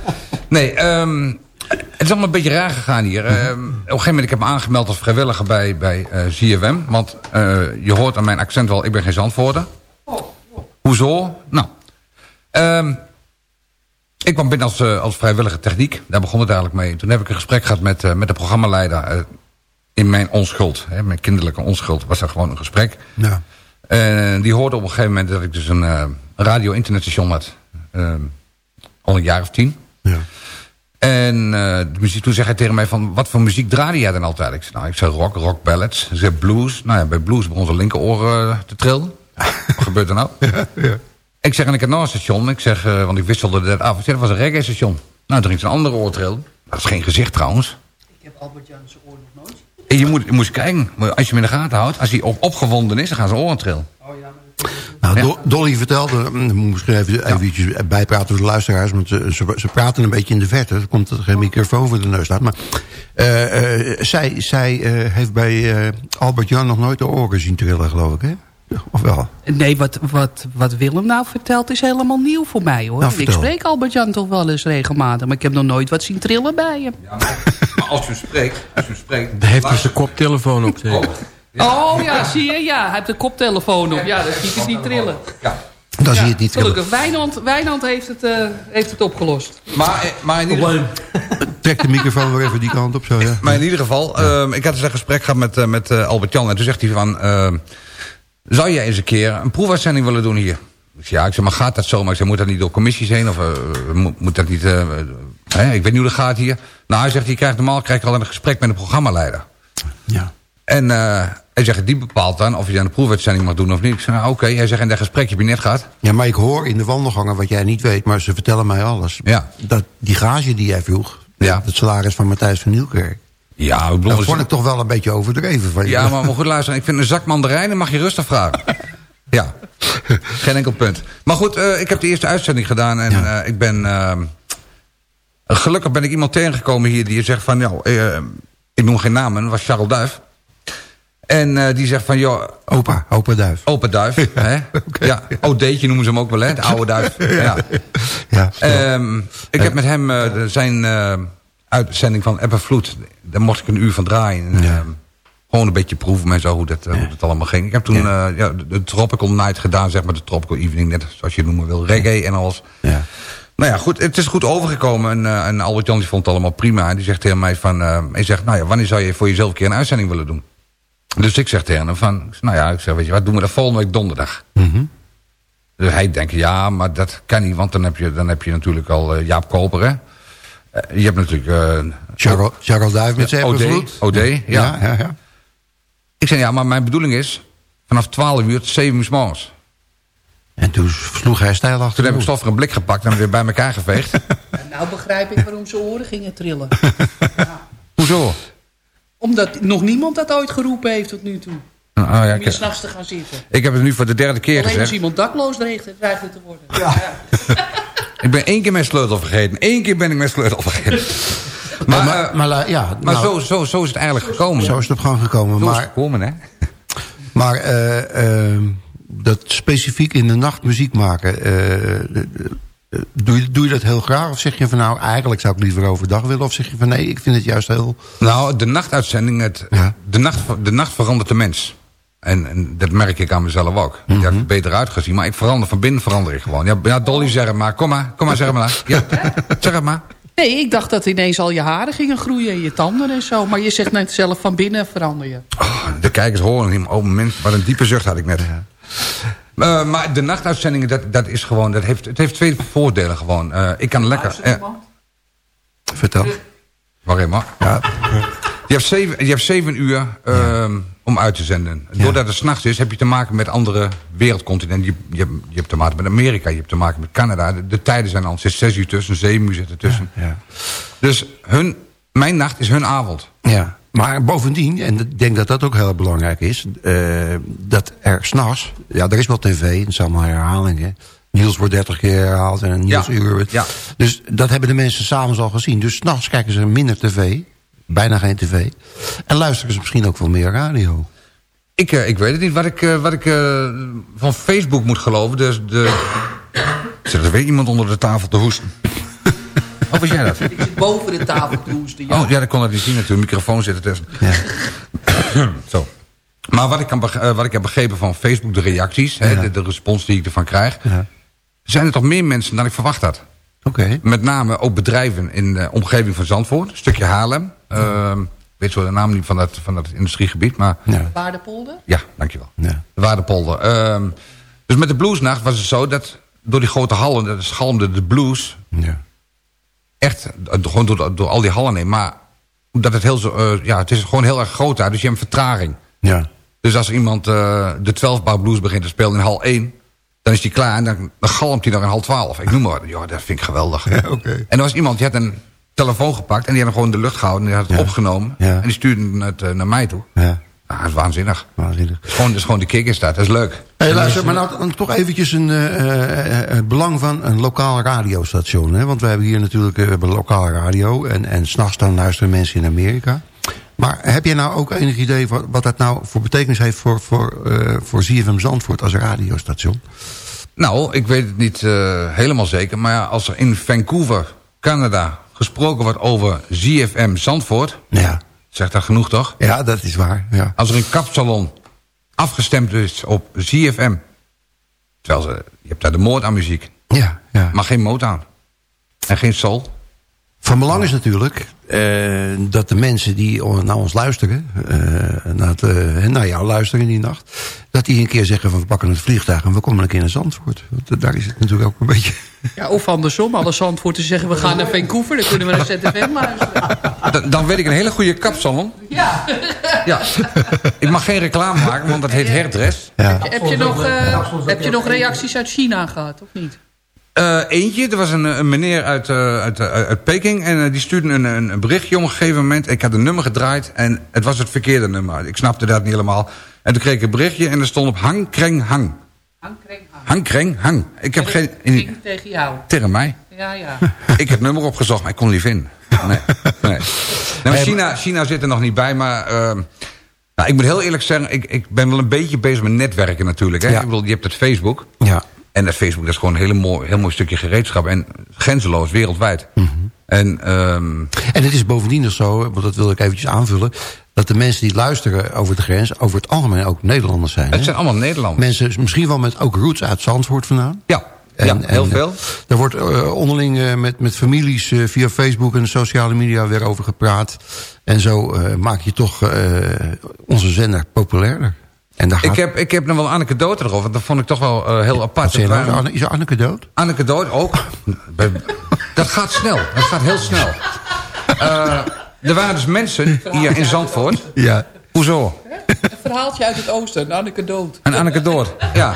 Nee, ehm, het is allemaal een beetje raar gegaan hier. Ehm, op een gegeven moment, ik heb me aangemeld als vrijwilliger bij, bij ZFM. Want eh, je hoort aan mijn accent wel, ik ben geen Zandvoorter. Hoezo? Nou, ehm, ik kwam binnen als, eh, als vrijwillige techniek. Daar begon het eigenlijk mee. Toen heb ik een gesprek gehad met, met de programmaleider. in mijn onschuld, hè, mijn kinderlijke onschuld, was dat gewoon een gesprek. Ja. En die hoorde op een gegeven moment dat ik dus een radio-internetstation had. Ehm, al een jaar of tien. Ja. En eh, de muziek, toen zei hij tegen mij van, wat voor muziek draaide jij dan altijd? Ik zei, nou, ik zei rock, rock ballads. Zei blues. Nou ja, bij blues begon zijn linkeroor eh, te trillen. wat gebeurt er nou? ja. Ik zeg, en ik heb nog een station. Ik zeg, eh, want ik wisselde dat af. Ik zeg, dat was een reggae station. Nou, drinkt een andere oortril. Dat is geen gezicht trouwens. Ik heb Albert Jan zijn oor nog nooit. En je moet, je moet eens kijken. Maar Als je hem in de gaten houdt. Als hij op, opgewonden is, dan gaan ze oren trillen. Nou, Do- Dolly vertelde, mm, misschien even eventjes bijpraten voor de luisteraars... want ze, ze, ze praten een beetje in de verte. Er komt dat er geen microfoon voor de neus staat. Maar eh, eh, zij, zij eh, heeft bij eh, Albert Jan nog nooit de oren zien trillen, geloof ik, hè? Of wel? Nee, wat, wat, wat Willem nou vertelt is helemaal nieuw voor mij hoor. Nou, ik spreek Albert Jan toch wel eens regelmatig. Maar ik heb nog nooit wat zien trillen bij hem. Maar als u spreekt, als u spreekt... Hij heeft dus een koptelefoon op. Oh ja, zie je? Ja, hij heeft de koptelefoon op. Ja, dan zie ik het niet trillen. Dan zie je het niet trillen. Gelukkig, Wijnand, Wijnand heeft, het, eh, heeft het opgelost. Maar, eh, maar in ieder Trek de microfoon weer even die kant op, zo, ja. Maar in ieder geval, ehm, ik had dus een gesprek gehad met, eh, met eh, Albert Jan. En toen zegt hij van, ehm, zou jij eens een keer een proefuitzending willen doen hier? Ik zei, ja, ik zeg, maar gaat dat zomaar? Ik zeg, moet dat niet door commissies heen? Of moet, moet dat niet... hè? Ik weet niet hoe dat gaat hier. Nou, hij zegt, je krijgt normaal krijg je al een gesprek met een programmaleider. Ja. En eh, hij zegt, die bepaalt dan of je dan een proefuitzending mag doen of niet. Ik zeg, nou oké. Hij zegt, en dat gesprek heb je net gehad. Ja, maar ik hoor in de wandelgangen wat jij niet weet, maar ze vertellen mij alles. Ja. Dat die gage die jij vroeg, Ja. het salaris van Matthijs van Nieuwkerk... Ja, ik bedoel, dat vond ik toch wel een beetje overdreven van je. Ja, maar, maar goed luisteren. Ik vind een zak mandarijnen mag je rustig vragen. Ja, geen enkel punt. Maar goed, eh, ik heb de eerste uitzending gedaan. En eh, ik ben... gelukkig ben ik iemand tegengekomen hier die zegt van... Nou, ik noem geen namen, dat was Charles Duif. En eh, die zegt van, joh... Opa, opa Duif. Opa Duif, hè? Ja, Odeetje noemen ze hem ook wel, hè? De oude Duif. Ja. Ja. Ehm, ik heb met hem eh, zijn eh, uitzending van Ebbenvloed. Daar mocht ik een uur van draaien. En, ehm, gewoon een beetje proeven en zo, hoe dat, eh, hoe dat allemaal ging. Ik heb toen ja. ja, de, Tropical Night gedaan, zeg maar. De Tropical Evening, net zoals je noemen wil. Reggae en alles. Ja. Nou ja, goed, het is goed overgekomen. En, eh, en Albert Jan die vond het allemaal prima. En die zegt tegen mij van... eh, hij zegt, nou ja, wanneer zou je voor jezelf een keer een uitzending willen doen? Dus ik zeg tegen hem van... zeg, Nou ja, ik zeg, weet je wat, doen we dat volgende week donderdag. Mhm. Dus hij denkt, ja, maar dat kan niet. Want dan heb je, dan heb je natuurlijk al eh, Jaap Koper, hè? Eh, je hebt natuurlijk... eh, Charles, Charles Duif met zijn OD. OD, ja. Ja, ja, ja. Ik zei, ja, maar mijn bedoeling is... vanaf 12 uur tot 7 uur morgens. En toen sloeg hij stijl achter Toen heb ik stof voor een blik gepakt en weer bij elkaar geveegd. En nou begrijp ik waarom zijn oren gingen trillen. Hoezo? Omdat nog niemand dat ooit geroepen heeft tot nu toe. Nou, ja, om ik, hier s'nachts te gaan zitten. ik heb het nu voor de derde keer Alleen als gezegd. iemand dakloos dreigt, dreigt het te worden. Ja. Ik ben één keer mijn sleutel vergeten. Eén keer ben ik mijn sleutel vergeten. Maar, maar, eh, ja, maar nou, zo, zo, zo is het eigenlijk gekomen. Zo is het op gang gekomen. Zo is het Maar, gekomen, hè? maar eh, eh, dat specifiek in de nacht muziek maken... eh, eh, doe, je, doe je dat heel graag? Of zeg je van nou, eigenlijk zou ik liever overdag willen? Of zeg je van nee, ik vind het juist heel... Nou, de nachtuitzending, het, de, nacht, de nacht verandert de mens. En, en dat merk ik aan mezelf ook. Ik heb er beter uitgezien, maar ik verander van binnen verander ik gewoon. Ja, ja Dolly, zeg het maar. Kom maar, kom maar, zeg het maar. Ja, zeg het maar. Nee, ik dacht dat ineens al je haren gingen groeien en je tanden en zo. Maar je zegt net zelf van binnen verander je. De kijkers horen niet. Oh, mens, wat een diepe zucht had ik net. Eh, maar de nachtuitzendingen, dat, dat is gewoon, dat heeft, het heeft twee voordelen gewoon. Eh, ik kan lekker... eh, Vertel. Waarin maar? Ja. Je hebt zeven, je hebt zeven uur ehm, om uit te zenden. Doordat het s'nachts is, heb je te maken met andere wereldcontinenten. Je, je, hebt- je hebt te maken met Amerika, je hebt te maken met Canada. De, de tijden zijn al, er zit zes uur tussen, zeven uur zit er tussen. Ja. Dus hun, mijn nacht is hun avond. Ja, maar bovendien, en ik denk dat dat ook heel belangrijk is... eh, dat er s'nachts, ja, er is wel tv, het zijn allemaal herhalingen... Niels wordt 30 keer herhaald en Niels Ja, uur. ja. Dus dat hebben de mensen s'avonds al gezien. Dus s'nachts kijken ze minder tv, bijna geen tv. En luisteren ze misschien ook wel meer radio. Ik, eh, ik weet het niet wat ik, eh, wat ik van Facebook moet geloven. Dus de... Zit er weer iemand onder de tafel te hoesten? Of was jij dat? Ik zit boven de tafel te hoesten. Ja. Oh, ja, dat kon ik niet zien natuurlijk. Microfoon zit er tussen. Zo. Maar wat ik, kan eh, wat ik heb begrepen van Facebook, de reacties... Hè, de, de respons die ik ervan krijg... zijn er toch meer mensen dan ik verwacht had. Oké. Met name ook bedrijven in de omgeving van Zandvoort. Een stukje Haarlem. Ehm, ik weet zo de naam niet van dat, van dat industriegebied, maar... Waardepolder? Ja, dankjewel. Ja. De Waardepolder. Ehm, dus met de bluesnacht was het zo dat door die grote hallen... dat schalmde de blues Ja. Echt eh, gewoon door, door al die hallen heen. Maar omdat het heel zo, eh, ja, het is gewoon heel erg groot daar, dus je hebt een vertraging. Ja. Dus als iemand eh, de 12 bar blues begint te spelen in hal 1, Dan is die klaar en dan, dan galmt hij nog een half twaalf. Ik noem maar wat. Ja, dat vind ik geweldig. En er was iemand, die had een telefoon gepakt... en die had hem gewoon in de lucht gehouden en die had het opgenomen. En die stuurde het naar mij toe. Ja. Ah, dat is waanzinnig. Waanzinnig. Gewoon, is gewoon de kick is dat. Dat is leuk. Hey, luister, maar nou dan toch eventjes een, eh, eh, het belang van een lokaal radiostation. Hè? Want we hebben hier natuurlijk eh, we hebben lokale radio. En, en s'nachts dan luisteren mensen in Amerika. Maar heb jij nou ook enig idee wat, wat dat nou voor betekenis heeft... voor, voor, eh, voor ZFM Zandvoort als radiostation? Nou, ik weet het niet eh, helemaal zeker. Maar ja, als er in Vancouver, Canada, gesproken wordt over ZFM Zandvoort... Ja. Zegt dat genoeg, toch? Ja, dat is waar. Ja. Als er een kapsalon afgestemd is op ZFM... Terwijl ze, je hebt daar de moord aan muziek. Ja, ja. Maar geen Motown. En geen soul. Van belang is natuurlijk eh, dat de mensen die naar ons luisteren... eh, naar, het, naar jou luisteren die nacht... dat die een keer zeggen van we pakken het vliegtuig... en we komen een keer naar Zandvoort. Want daar is het natuurlijk ook een beetje... Ja, of andersom, alle Zandvoorten zeggen we gaan naar Vancouver. Dan kunnen we naar ZFM luisteren. Dan, dan weet ik een hele goede kapsalon. Ja. Ja. Ik mag geen reclame maken, want dat heet herdress. Ja. Heb je, nog, eh, heb je nog reacties uit China gehad, of niet? Eh, eentje, er was een, een meneer uit, eh, uit, uit, uit Peking... en die stuurde een, een, een berichtje op een gegeven moment. Ik had een nummer gedraaid en het was het verkeerde nummer. Ik snapte dat niet helemaal. En toen kreeg ik een berichtje en er stond op hang, kreng, hang. Hang, kreng, hang. Kreng, hang. Ik heb geen... Ging tegen jou. Tegen mij. Ja, ja. Ik heb het nummer opgezocht, maar ik kon niet vinden. Nee, nee. nee maar China, China zit er nog niet bij, maar... ehm, nou, ik moet heel eerlijk zeggen, ik, ik ben wel een beetje bezig met netwerken natuurlijk. Hè? Ja. Ik bedoel, je hebt het Facebook. Ja. En dat Facebook dat is gewoon een hele mooi, heel mooi stukje gereedschap. En grenzeloos, wereldwijd. En ehm, En het is bovendien nog zo, want dat wil ik eventjes aanvullen... dat de mensen die luisteren over de grens... over het algemeen ook Nederlanders zijn. het hè? zijn allemaal Nederlanders. Mensen misschien wel met ook roots uit Zandvoort vandaan. Ja, ja heel en, veel. Er wordt eh, onderling eh, met, met families eh, via Facebook en sociale media weer over gepraat. En zo maak je toch onze zender populairder. En daar gaat... Ik heb, ik heb nog wel een anekdote erover. want Dat vond ik toch wel heel apart. Wat zei je Dat nou? waren- Anne- Is Anneke dood? Anneke dood ook. Dat gaat snel. Dat gaat heel snel. Eh, er waren dus mensen hier in Zandvoort. Ja. Hoezo? Een verhaaltje uit het oosten, Anneke dood. En Anneke dood. Ja.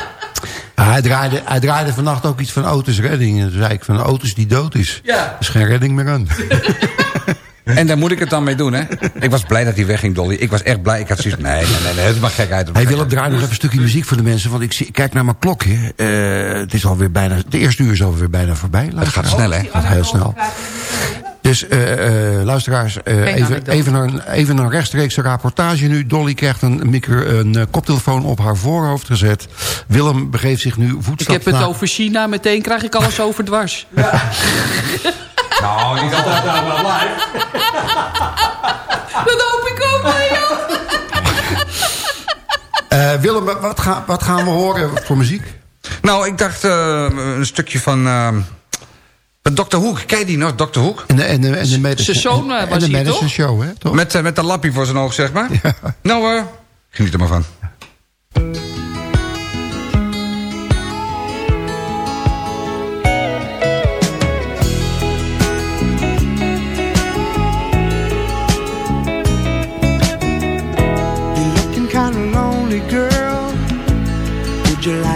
Ah, hij, draaide, hij draaide vannacht ook iets van auto's redding. En toen zei ik van auto's die dood is. Ja. Er is geen redding meer aan. En daar moet ik het dan mee doen, hè? Ik was blij dat hij wegging, Dolly. Ik was echt blij. Ik had zoiets nee, nee, nee, nee, het is maar gekheid. Hij wil op draai nog even een stukje muziek voor de mensen. Want ik, zie, ik kijk naar mijn klokje. Eh, het is alweer bijna, de eerste uur is alweer bijna voorbij. Het gaat snel, hè? Het gaat heel snel. Dus eh, eh, luisteraars, eh, even, even, een, even een rechtstreekse rapportage nu. Dolly krijgt een, micro, een koptelefoon op haar voorhoofd gezet. Willem begeeft zich nu Ik voetstaps heb het naar- over China, meteen krijg ik alles over dwars. Nou, niet altijd daar wel live. Dat hoop ik ook, Leo. Eh, Willem, wat, ga, wat gaan we horen voor muziek? Nou, ik dacht eh, een stukje van... eh, van Dr. Hoek. Ken je die nog, Dr. Hoek? En de, en de, en de zoon, eh, en was de toch? Show, hè? Toch? Met, eh, met een lappie voor zijn oog, zeg maar. Nou, eh geniet er maar van.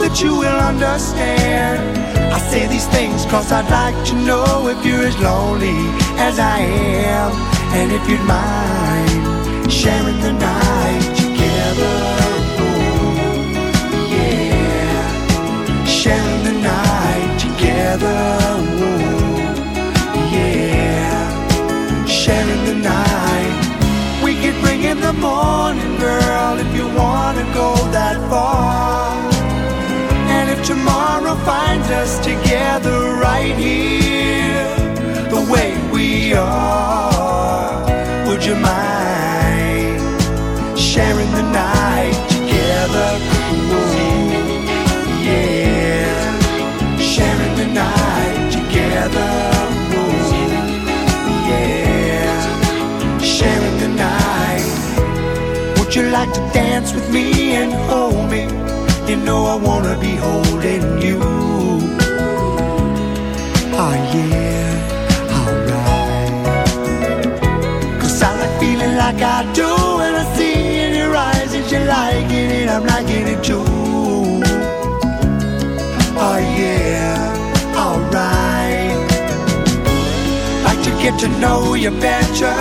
that you will understand. I say these things cause I'd like to know if you're as lonely as I am. And if you'd mind sharing the night together. Oh, yeah. Sharing the night together. Oh, yeah. Sharing the night. We could bring in the morning, girl, if you wanna go that far tomorrow finds us together right here, the way we are. Would you mind sharing the night together? Ooh, yeah, sharing the night together. Ooh, yeah, sharing the night. Would you like to dance with me and hold me? You know I wanna be holding you. Oh yeah, alright. Cause I like feeling like I do when I see in your eyes that you're liking it, I'm liking it too. Oh yeah, alright. Like to get to know you better.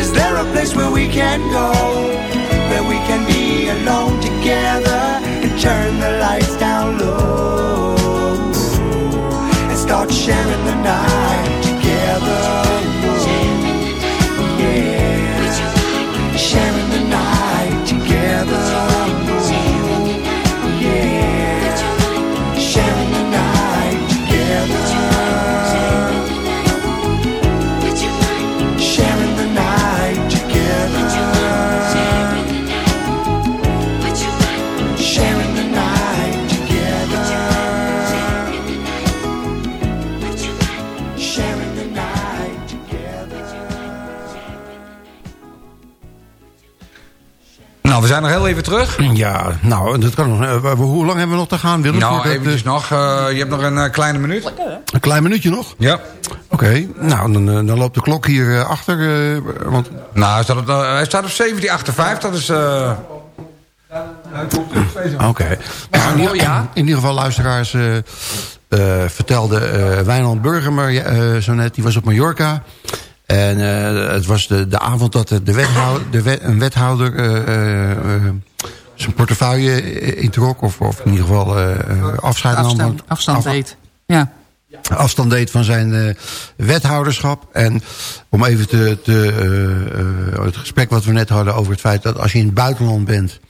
Is there a place where we can go? Where we can be alone together turn the lights down low and start sharing the night we zijn nog heel even terug. Ja, nou, dat kan nog. eh, hoe lang hebben we nog te gaan, Willem? Nou, eventjes eh, nog. eh, je hebt nog een kleine minuut. Een klein minuutje nog? Ja. Oké, nou, dan, dan loopt de klok hier achter. eh, want... Nou, hij staat op, hij staat op 1758. Dat is... eh, Oké. Nou, in, ieder- in ieder geval, luisteraars, eh, eh, vertelde eh Wijnand Burger eh, zo net, die was op Mallorca. En eh, het was de, de avond dat de wethouder, de wet- een wethouder eh, eh, zijn portefeuille introk. Of, of in ieder geval afscheid nam. Afstand, van- afstand af- deed. Ja. afstand deed van zijn wethouderschap. En om even te, te, het gesprek wat we net hadden over het feit dat als je in het buitenland bent...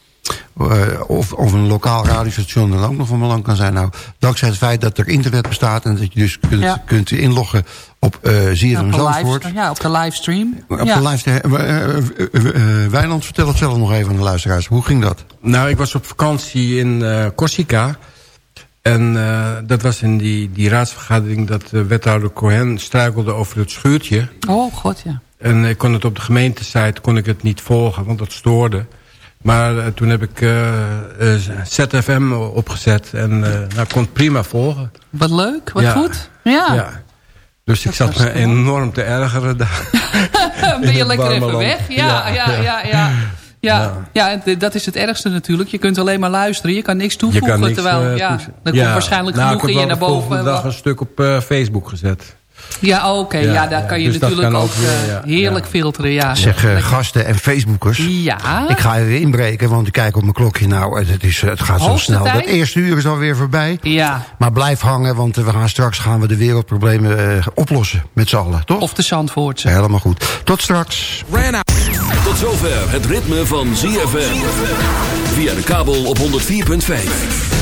of, of een lokaal radiostation dan ook nog van belang kan zijn. Nou, dankzij het feit dat er internet bestaat... en dat je dus kunt, Ja. kunt inloggen op eh ZFM op, de Zandvoort... ja, op de livestream. Op ja. de livestream. Eh, eh, Wijnand, vertel het zelf nog even aan de luisteraars. Hoe ging dat? Nou, ik was op vakantie in eh, Corsica. En eh, dat was in die, die raadsvergadering dat wethouder Cohen struikelde over het schuurtje. Oh, god, ja. En ik kon het op de gemeentesite kon ik het niet volgen, want dat stoorde. Maar toen heb ik eh, eh, ZFM opgezet en eh nou, kon het prima volgen. Wat leuk, wat Ja. goed. Ja. Dus ik zat me enorm te ergeren daar. ben je lekker even weg? Ja, ja, ja, ja. ja. Ja, dat is het ergste natuurlijk. Je kunt alleen maar luisteren. Je kan niks toevoegen. Terwijl, eh, ja, Ja. komt waarschijnlijk Nou, genoeg in ik je heb naar wel de volgende boven. dag een stuk op eh, Facebook gezet. Ja, oké. ja, Ja, daar ja. kan je Dus natuurlijk kan ook, ook weer, eh, ja. heerlijk filteren. Ja. Zeg, eh, gasten en Facebookers. Ja. Ik ga even inbreken, want ik kijk op mijn klokje. Nou, het, het is, het gaat zo Hoogste snel. tijd? Dat eerste uur is alweer voorbij. Ja. Maar blijf hangen, want we gaan straks gaan we de wereldproblemen eh, oplossen. Met z'n allen, toch? Of de Zandvoortse. Helemaal goed. Tot straks. Tot zover het ritme van ZFM. Via de kabel op 104.5.